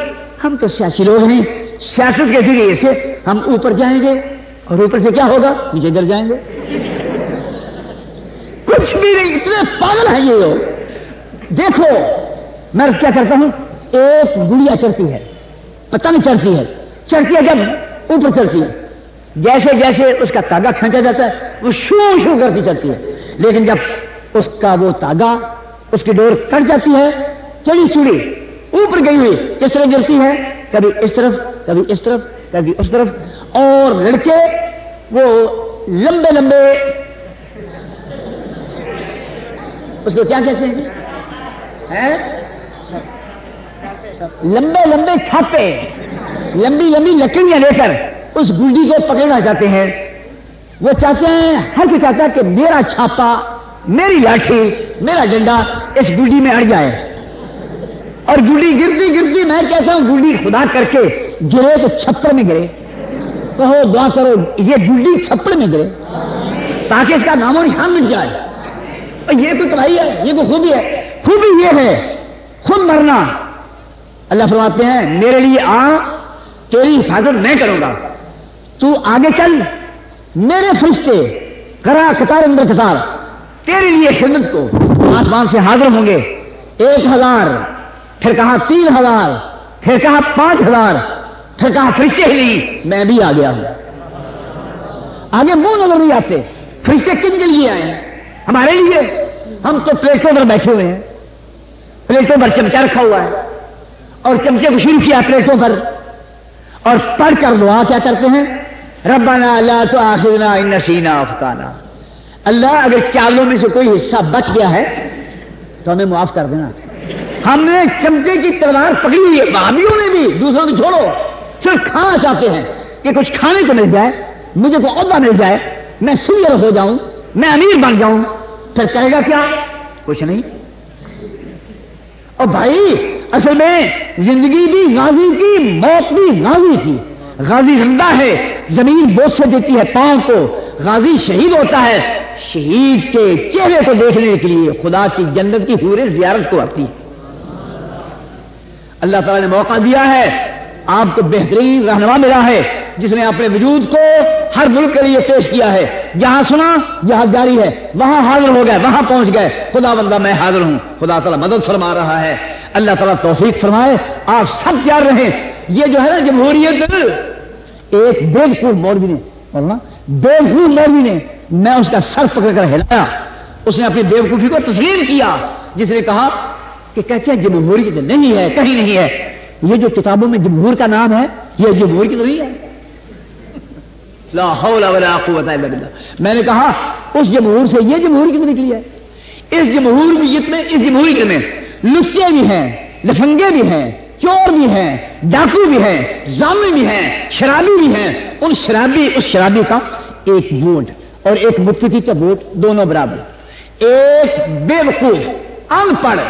ہم تو سیاسی لوگ ہیں۔ سیاست کے ذریعے سے ہم اوپر جائیں گے اور اوپر سے کیا ہوگا؟ نیچے گر جائیں گے۔ کچھ بھی نہیں، اتنے پاگل ہیں یہ لوگ۔ دیکھو، میں کیا کرتا ہوں، ایک گڑیا چڑھتی ہے پتنگ چڑھتی ہے۔ چڑھتی ہے جب اوپر چڑھتی ہے۔ جیسے جیسے اس کا تاگا کھینچا جاتا ہے، وہ شو شو کرتی چڑھتی ہے۔ لیکن جب اس کا وہ تاگا اس کی ڈور کٹ جاتی ہے چڑی چوڑی اوپر گئی ہوئی، کس طرح گرتی ہے؟ کبھی اس طرف، کبھی اس طرف، کبھی اس طرف۔ اور لڑکے وہ لمبے لمبے اس کو کیا کہتے ہیں؟ لمبے لمبے چھاپے، لمبی لمبی لکڑیاں لے کر اس گلڈی کو پکڑنا چاہتے ہیں۔ وہ چاہتے ہیں، ہر کوئی چاہتا ہے کہ میرا چھاپا، میری لاٹھی، میرا ڈنڈا اس گلڈی میں اڑ جائے۔ اور گلڈی گرتی گرتی میں کہتا ہوں گلڈی خدا کر کے گرے تو چھپڑ میں گرے۔ کہو، دعا کرو، یہ گلڈی چھپڑ میں گرے، تاکہ اس کا نام و نشان مٹ جائے۔ یہ تو تباہی ہے، یہ کوئی خوبی ہے۔ خوبی یہ ہے، خود مرنا۔ اللہ فرماتے ہیں، میرے لیے آ، تیری حفاظت میں کروں گا۔ تو آگے چل، میرے فرشتے کرا کتار اندر کتار تیرے لیے خدمت کو۔ آسمان سے حاضر ہوں گے۔ ایک ہزار، پھر کہا تین ہزار، پھر کہا پانچ ہزار، پھر کہا فرشتے ہی نہیں، میں بھی آ گیا ہوں۔ آگے منہ نظر نہیں آتے۔ فرشتے کن کے لیے آئے ہیں؟ ہمارے لیے ہم تو پلیٹوں پر بیٹھے ہوئے ہیں۔ پلیٹوں پر چمچا رکھا ہوا ہے۔ اور چمچے کو شروع کیا پلیٹوں پر۔ اور پڑھ کر دعا کیا کرتے ہیں۔ ربنا لا تو آخرنا نسینا افطانہ اللہ اگر چالوں میں سے کوئی حصہ بچ گیا ہے تو ہمیں معاف کر دینا۔ ہم نے چمچے کی تلوار پکڑی ہوئی ہے۔ بھابھیوں نے بھی، دوسروں کو چھوڑو۔ صرف کھانا چاہتے ہیں کہ کچھ کھانے کو مل جائے، مجھے کوئی عہدہ مل جائے، میں سیئر ہو جاؤں۔ میں امیر بن جاؤں۔ پھر کہے گا کیا؟ کچھ نہیں۔ اور بھائی، اصل میں زندگی بھی غازی کی، موت بھی غازی کی۔ غازی زندہ ہے، زمین بوجھ سے دیتی ہے، پاؤں کو۔ غازی شہید ہوتا ہے، شہید کے چہرے کو دیکھنے کے لیے خدا کی جنت کی حور زیارت کو آتی ہے۔ اللہ تعالیٰ نے موقع دیا ہے، آپ کو بہترین رہنما ملا ہے۔ جس نے اپنے وجود کو ہر ملک کے لیے پیش کیا ہے۔ جہاں سنا، جہاں جاری ہے، وہاں حاضر ہو گئے، وہاں پہنچ گئے۔ خدا بندہ، میں حاضر ہوں۔ خدا تعالیٰ مدد فرما رہا ہے۔ اللہ تعالیٰ توفیق فرمائے۔ آپ سب تیار رہیں۔ یہ جو ہے نا جمہوریت، ایک بےکور مولوی نے بولنا بےکور مولوی نے میں اس کا سر پکڑ کر ہلایا۔ اس نے اپنی بےوقوفی کو تسلیم کیا، جس نے کہا کہ کہتے ہیں جمہوریت نہیں ہے، کہیں نہیں ہے۔ یہ جو کتابوں میں جمہور کا نام ہے، یہ جمہور کی تو نہیں ہے۔ لا حول ولا قوت الا باللہ میں نے کہا، اس جمہور سے یہ جمہور کی تو نکلی ہے؟ اس جمہوریت میں اس جمہوریت میں لچے بھی ہیں لفنگے بھی ہیں، چور بھی ہیں، ڈاکو بھی ہیں، زامے بھی ہیں، شرابی بھی ہیں۔ ان شرابی، اس شرابی کا ایک ووٹ اور ایک متقی کا ووٹ؟ دونوں برابر۔ ایک بے وقوف ان پڑھ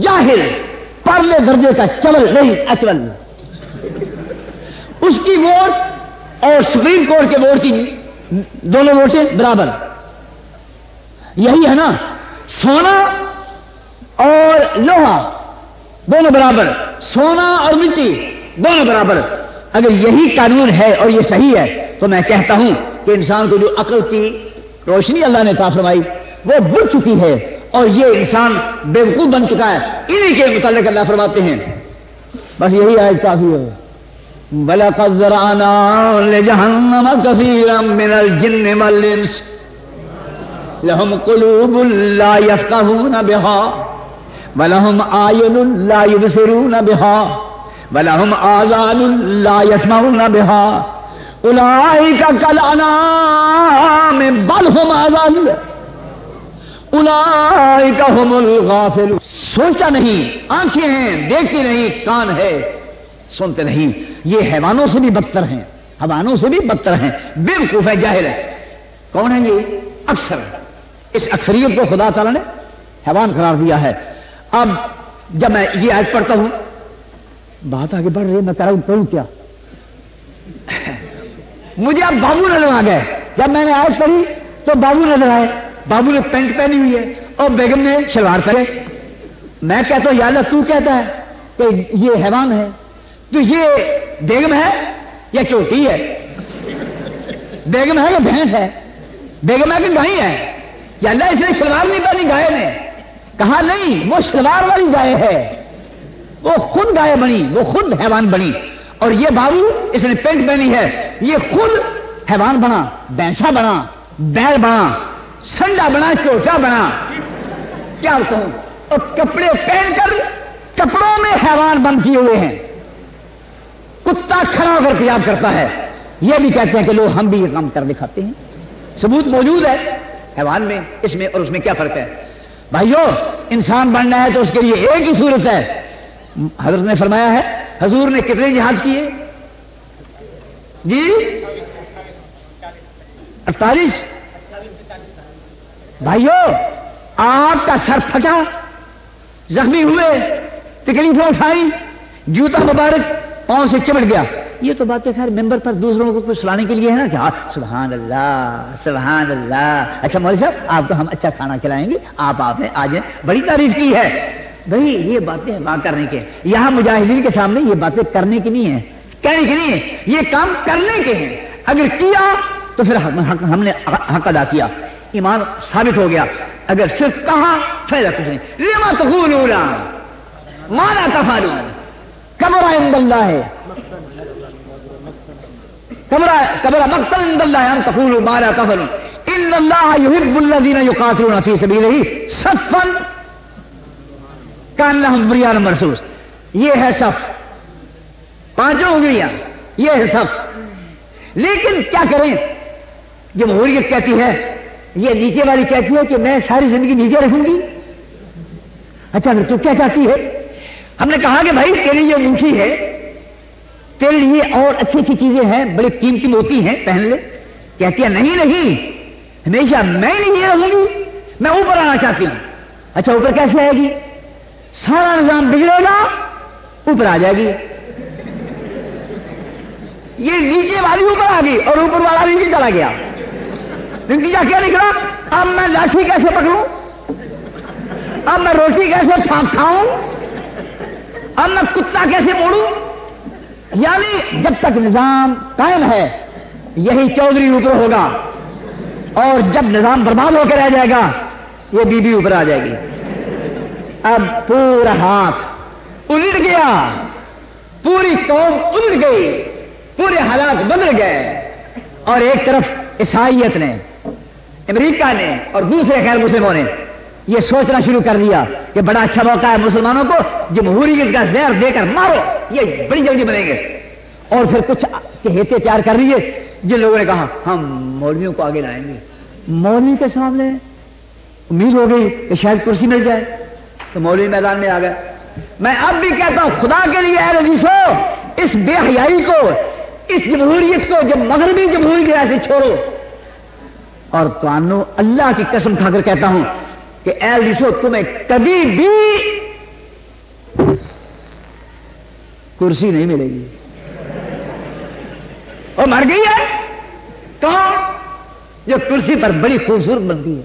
جاہل، پرلے درجے کا چول نہیں، اچول۔ اس کی ووٹ اور سپریم کورٹ کے ووٹ کی دونوں ووٹیں برابر۔ یہی ہے نا، سونا اور لوہا دونوں برابر، سونا اور مٹی دونوں برابر۔ اگر یہی قانون ہے اور یہ صحیح ہے، تو میں کہتا ہوں کہ انسان کو جو عقل کی روشنی اللہ نے فرمائی، وہ بڑھ چکی ہے اور یہ انسان بے وقوف بن چکا ہے۔ انہیں کے متعلق اللہ فرماتے ہیں۔ بس یہی آئے کافی ہے۔ وَلَقَدْ ذَرَعْنَا لِجَهَنَّمَ كَثِيرًا مِنَ الْجِنِّ وَالْإِنسِ. لهم قلوب لا يفقهون بها، ولهم آيون لا يبصرون بها، ولهم آذان لا يسمعون بها. أولئك كالأنعام، بل هم أضل أولئك هم الغافلون. سوچا نہیں، آنکھیں ہیں، دیکھتی نہیں، کان ہے، سنتے نہیں. یہ حیوانوں سے بھی بدتر ہیں، حیوانوں سے بھی بدتر ہیں۔ بے وقوف ہے، جاہل ہے۔ کون ہے یہ؟ اکثر۔ اس اکثریت کو خدا تعالیٰ نے حیوان قرار دیا ہے۔ اب جب میں یہ آیت پڑھتا ہوں، بات آگے بڑھ رہی ہے، میں کہہ رہا ہوں کروں کیا؟ مجھے اب بابو نظر آ گئے۔ جب میں نے آیت پڑھی تو بابو نظر آئے۔ بابو نے پینٹ پہنی ہوئی ہے اور بیگم نے شلوار پہنے۔ میں کہتا ہوں، یا اللہ، تو کہتا ہے کہ یہ حیوان ہے۔ تو یہ بیگم ہے یا چوٹی ہے؟ بیگم ہے کہ بھینس ہے؟ بیگم ہے کہ گائی ہے کہ اللہ اس نے شلوار نہیں پہنی گائے نے؟ کہا نہیں، وہ شلوار والی گائے ہے۔ وہ خود گائے بنی، وہ خود حیوان بنی۔ اور یہ بابو اس نے پینٹ پہنی ہے۔ یہ خود حیوان بنا بینسا بنا، بیل بنا، سنڈا بنا، چوٹا بنا۔ کیا کہوں اور کپڑے پہن کر کپڑوں میں حیوان بند کیے ہوئے ہیں۔ کتا کھڑا ہو کر پیاب کرتا ہے۔ یہ بھی کہتے ہیں کہ لوگ ہم بھی یہ کام کر دکھاتے ہیں۔ ثبوت موجود ہے حیوان میں، اس میں اور اس میں کیا فرق ہے؟ بھائیو، انسان بننا ہے تو اس کے لیے ایک ہی صورت ہے۔ حضرت نے فرمایا ہے، حضور نے کتنے جہاد کیے؟ جی؟ اڑتالیس بھائیو آپ کا سر پھٹا، زخمی ہوئے، تکلیفیں اٹھائی جوتا مبارک پاؤں سے چمٹ گیا۔ یہ تو باتیں خیر ممبر پر دوسروں کو کچھ سلانے کے لیے ہے نا کہ ہاں، سبحان اللہ سبحان اللہ۔ اچھا مولوی صاحب آپ کو ہم اچھا کھانا کھلائیں گے۔ آپ آپ نے آج بڑی تعریف کی ہے۔ بھائی یہ باتیں بات کرنے کے۔ یہاں مجاہدین کے سامنے یہ باتیں کرنے کی نہیں ہے کہنے کی نہیں ہے یہ کام کرنے کے ہیں۔ اگر کیا تو پھر ہم نے حق ادا کیا۔ ایمان ثابت ہو گیا۔ اگر صرف کہا فائدہ کچھ نہیں۔ ریما تقولون؟ مالا تفعلون کبر عند اللہ ہے۔ کبر مقصد عند اللہ ہے۔ ان تقولوا مالا تفعلون ان اللہ يحب الذين يقاتلون في سبيله صفا۔ کان لهم بریان مرسوس یہ ہے صف۔ پانچوں ہو گئی یہ ہے صف۔ لیکن کیا کریں؟ جمہوریت کہتی ہے، یہ نیچے والی کہتی ہے کہ میں ساری زندگی نیچے رکھوں گی۔ اچھا تو کیا چاہتی ہے؟ ہم نے کہا کہ بھائی تیری یہ انگوٹھی ہے، تیرے لیے اور اچھی اچھی چیزیں ہیں، بڑی قیمتی موتی ہیں، پہن لے۔ کہتی ہے، نہیں نہیں، ہمیشہ میں نہیں رہوں گی، میں اوپر آنا چاہتی ہوں۔ اچھا اوپر کیسے آئے گی؟ سارا نظام بگڑے گا، اوپر آ جائے گی۔ یہ نیچے والی اوپر آ گئی اور اوپر والا نیچے چلا گیا۔ نتیجہ کیا نکلا؟ اب میں لاٹھی کیسے پکڑوں؟ اب میں روٹی کیسے کھاؤں؟ اب میں کتا کیسے موڑوں؟ یعنی جب تک نظام قائم ہے، یہی چودھری اوپر ہوگا۔ اور جب نظام برباد ہو کے رہ جائے گا، یہ بی بی اوپر آ جائے گی۔ اب پورا ہاتھ الٹ گیا۔ پوری قوم الٹ گئی۔ پورے حالات بدل گئے۔ اور ایک طرف عیسائیت نے، امریکہ نے اور دوسرے خیر مسلموں نے یہ سوچنا شروع کر دیا کہ بڑا اچھا موقع ہے مسلمانوں کو جمہوریت کا زہر دے کر مارو، یہ بڑی جلدی بنیں گے اور پھر کچھ چہیتے تیار کر رہی ہے جن لوگوں نے کہا، ہم مولویوں کو آگے لائیں گے۔ مولوی کے سامنے امید ہو گئی کہ شاید کرسی مل جائے۔ تو مولوی میدان میں آ گئے۔ میں اب بھی کہتا ہوں، خدا کے لیے اے رجیسو اس بے حیائی کو، اس جمہوریت کو جب مغربی جمہوری کی سے چھوڑو۔ اور تو اللہ کی قسم کھا کر کہتا ہوں کہ اے رجیسو تمہیں کبھی بھی کرسی نہیں ملے گی۔ اور مر گئی ہے؟ کہاں؟ جو کرسی پر بڑی خوبصورت بنتی ہے۔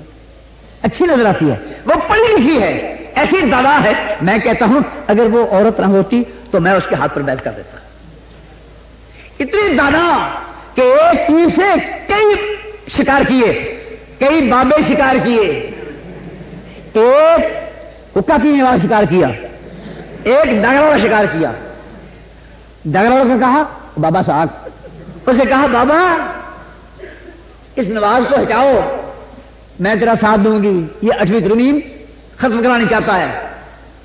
اچھی نظر آتی ہے۔ وہ پڑھی لکھی ہے۔ ایسی دادا ہے۔ میں کہتا ہوں، اگر وہ عورت نہ ہوتی تو میں اس کے ہاتھ پر بیس کر دیتا۔ اتنی دادا کہ ایک سے کئی شکار کیے، کئی بابے شکار کیے۔ ایک پینے والا شکار کیا۔ ایک ڈگڑا شکار کیا۔ ڈگڑا کا کہا بابا صاحب اسے کہا، بابا، اس نواز کو ہٹاؤ۔ میں تیرا ساتھ دوں گی۔ یہ اجوی ترمیم ختم کرانی چاہتا ہے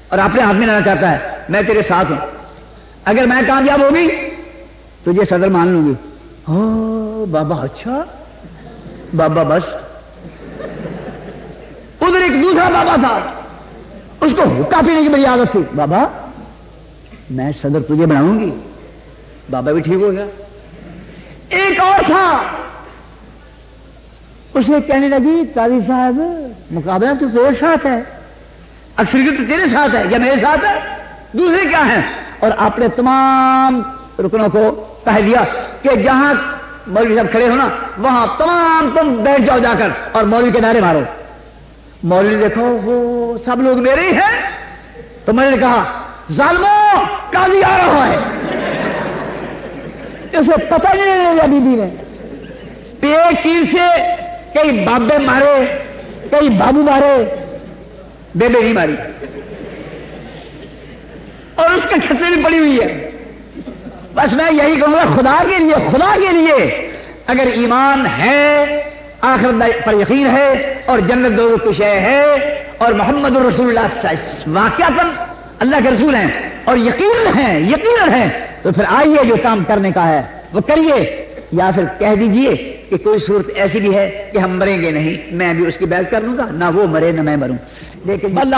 اور اپنے ہاتھ میں لانا چاہتا ہے۔ میں تیرے ساتھ ہوں۔ اگر میں کامیاب ہوگی تو یہ صدر مان لوں گی۔ او بابا اچھا۔ بابا، بس۔ ادھر ایک دوسرا بابا تھا۔ اس کو حکا پینے کی بڑی عادت تھی۔ بابا، میں صدر تجھے بناؤں گی۔ بابا بھی ٹھیک ہو گیا۔ ایک اور تھا۔ اسے کہنے لگی قاضی صاحب، مقابلہ تو تیرے ساتھ ہے۔ اکثریت تو تیرے ساتھ ہے۔ یا میرے ساتھ ہے؟ دوسرے کیا ہیں؟ اور آپ نے تمام رکنوں کو کہہ دیا کہ جہاں مولوی صاحب کھڑے ہو نا، وہاں تمام تم بیٹھ جاؤ جا کر اور مولوی کے نعرے مارو۔ مولوی دیکھو ہو سب لوگ میرے ہی ہیں۔ تو میں نے کہا، ظالمو، قاضی آ رہا ہے۔ اسے پتہ نہیں لگا بی بی نے۔ تیر سے کئی بابے مارے، کئی بابو مارے بیبے نہیں ماری۔ اور اس کے کھتنے بھی پڑی ہوئی ہے۔ بس میں یہی کہوں گا، خدا کے لیے، خدا کے لیے اگر ایمان ہے آخر پر یقین ہے اور جنت دو کچھ ہے اور محمد الرسول اللہ واقع اللہ کے رسول ہیں اور یقین ہیں یقین ہیں۔ تو پھر آئیے جو کام کرنے کا ہے، وہ کریے یا پھر کہہ دیجیے کہ کوئی صورت ایسی بھی ہے کہ ہم مریں گے نہیں، میں بھی اس کی بیعت کر لوں گا، نہ وہ مرے نہ میں مروں۔ لیکن اللہ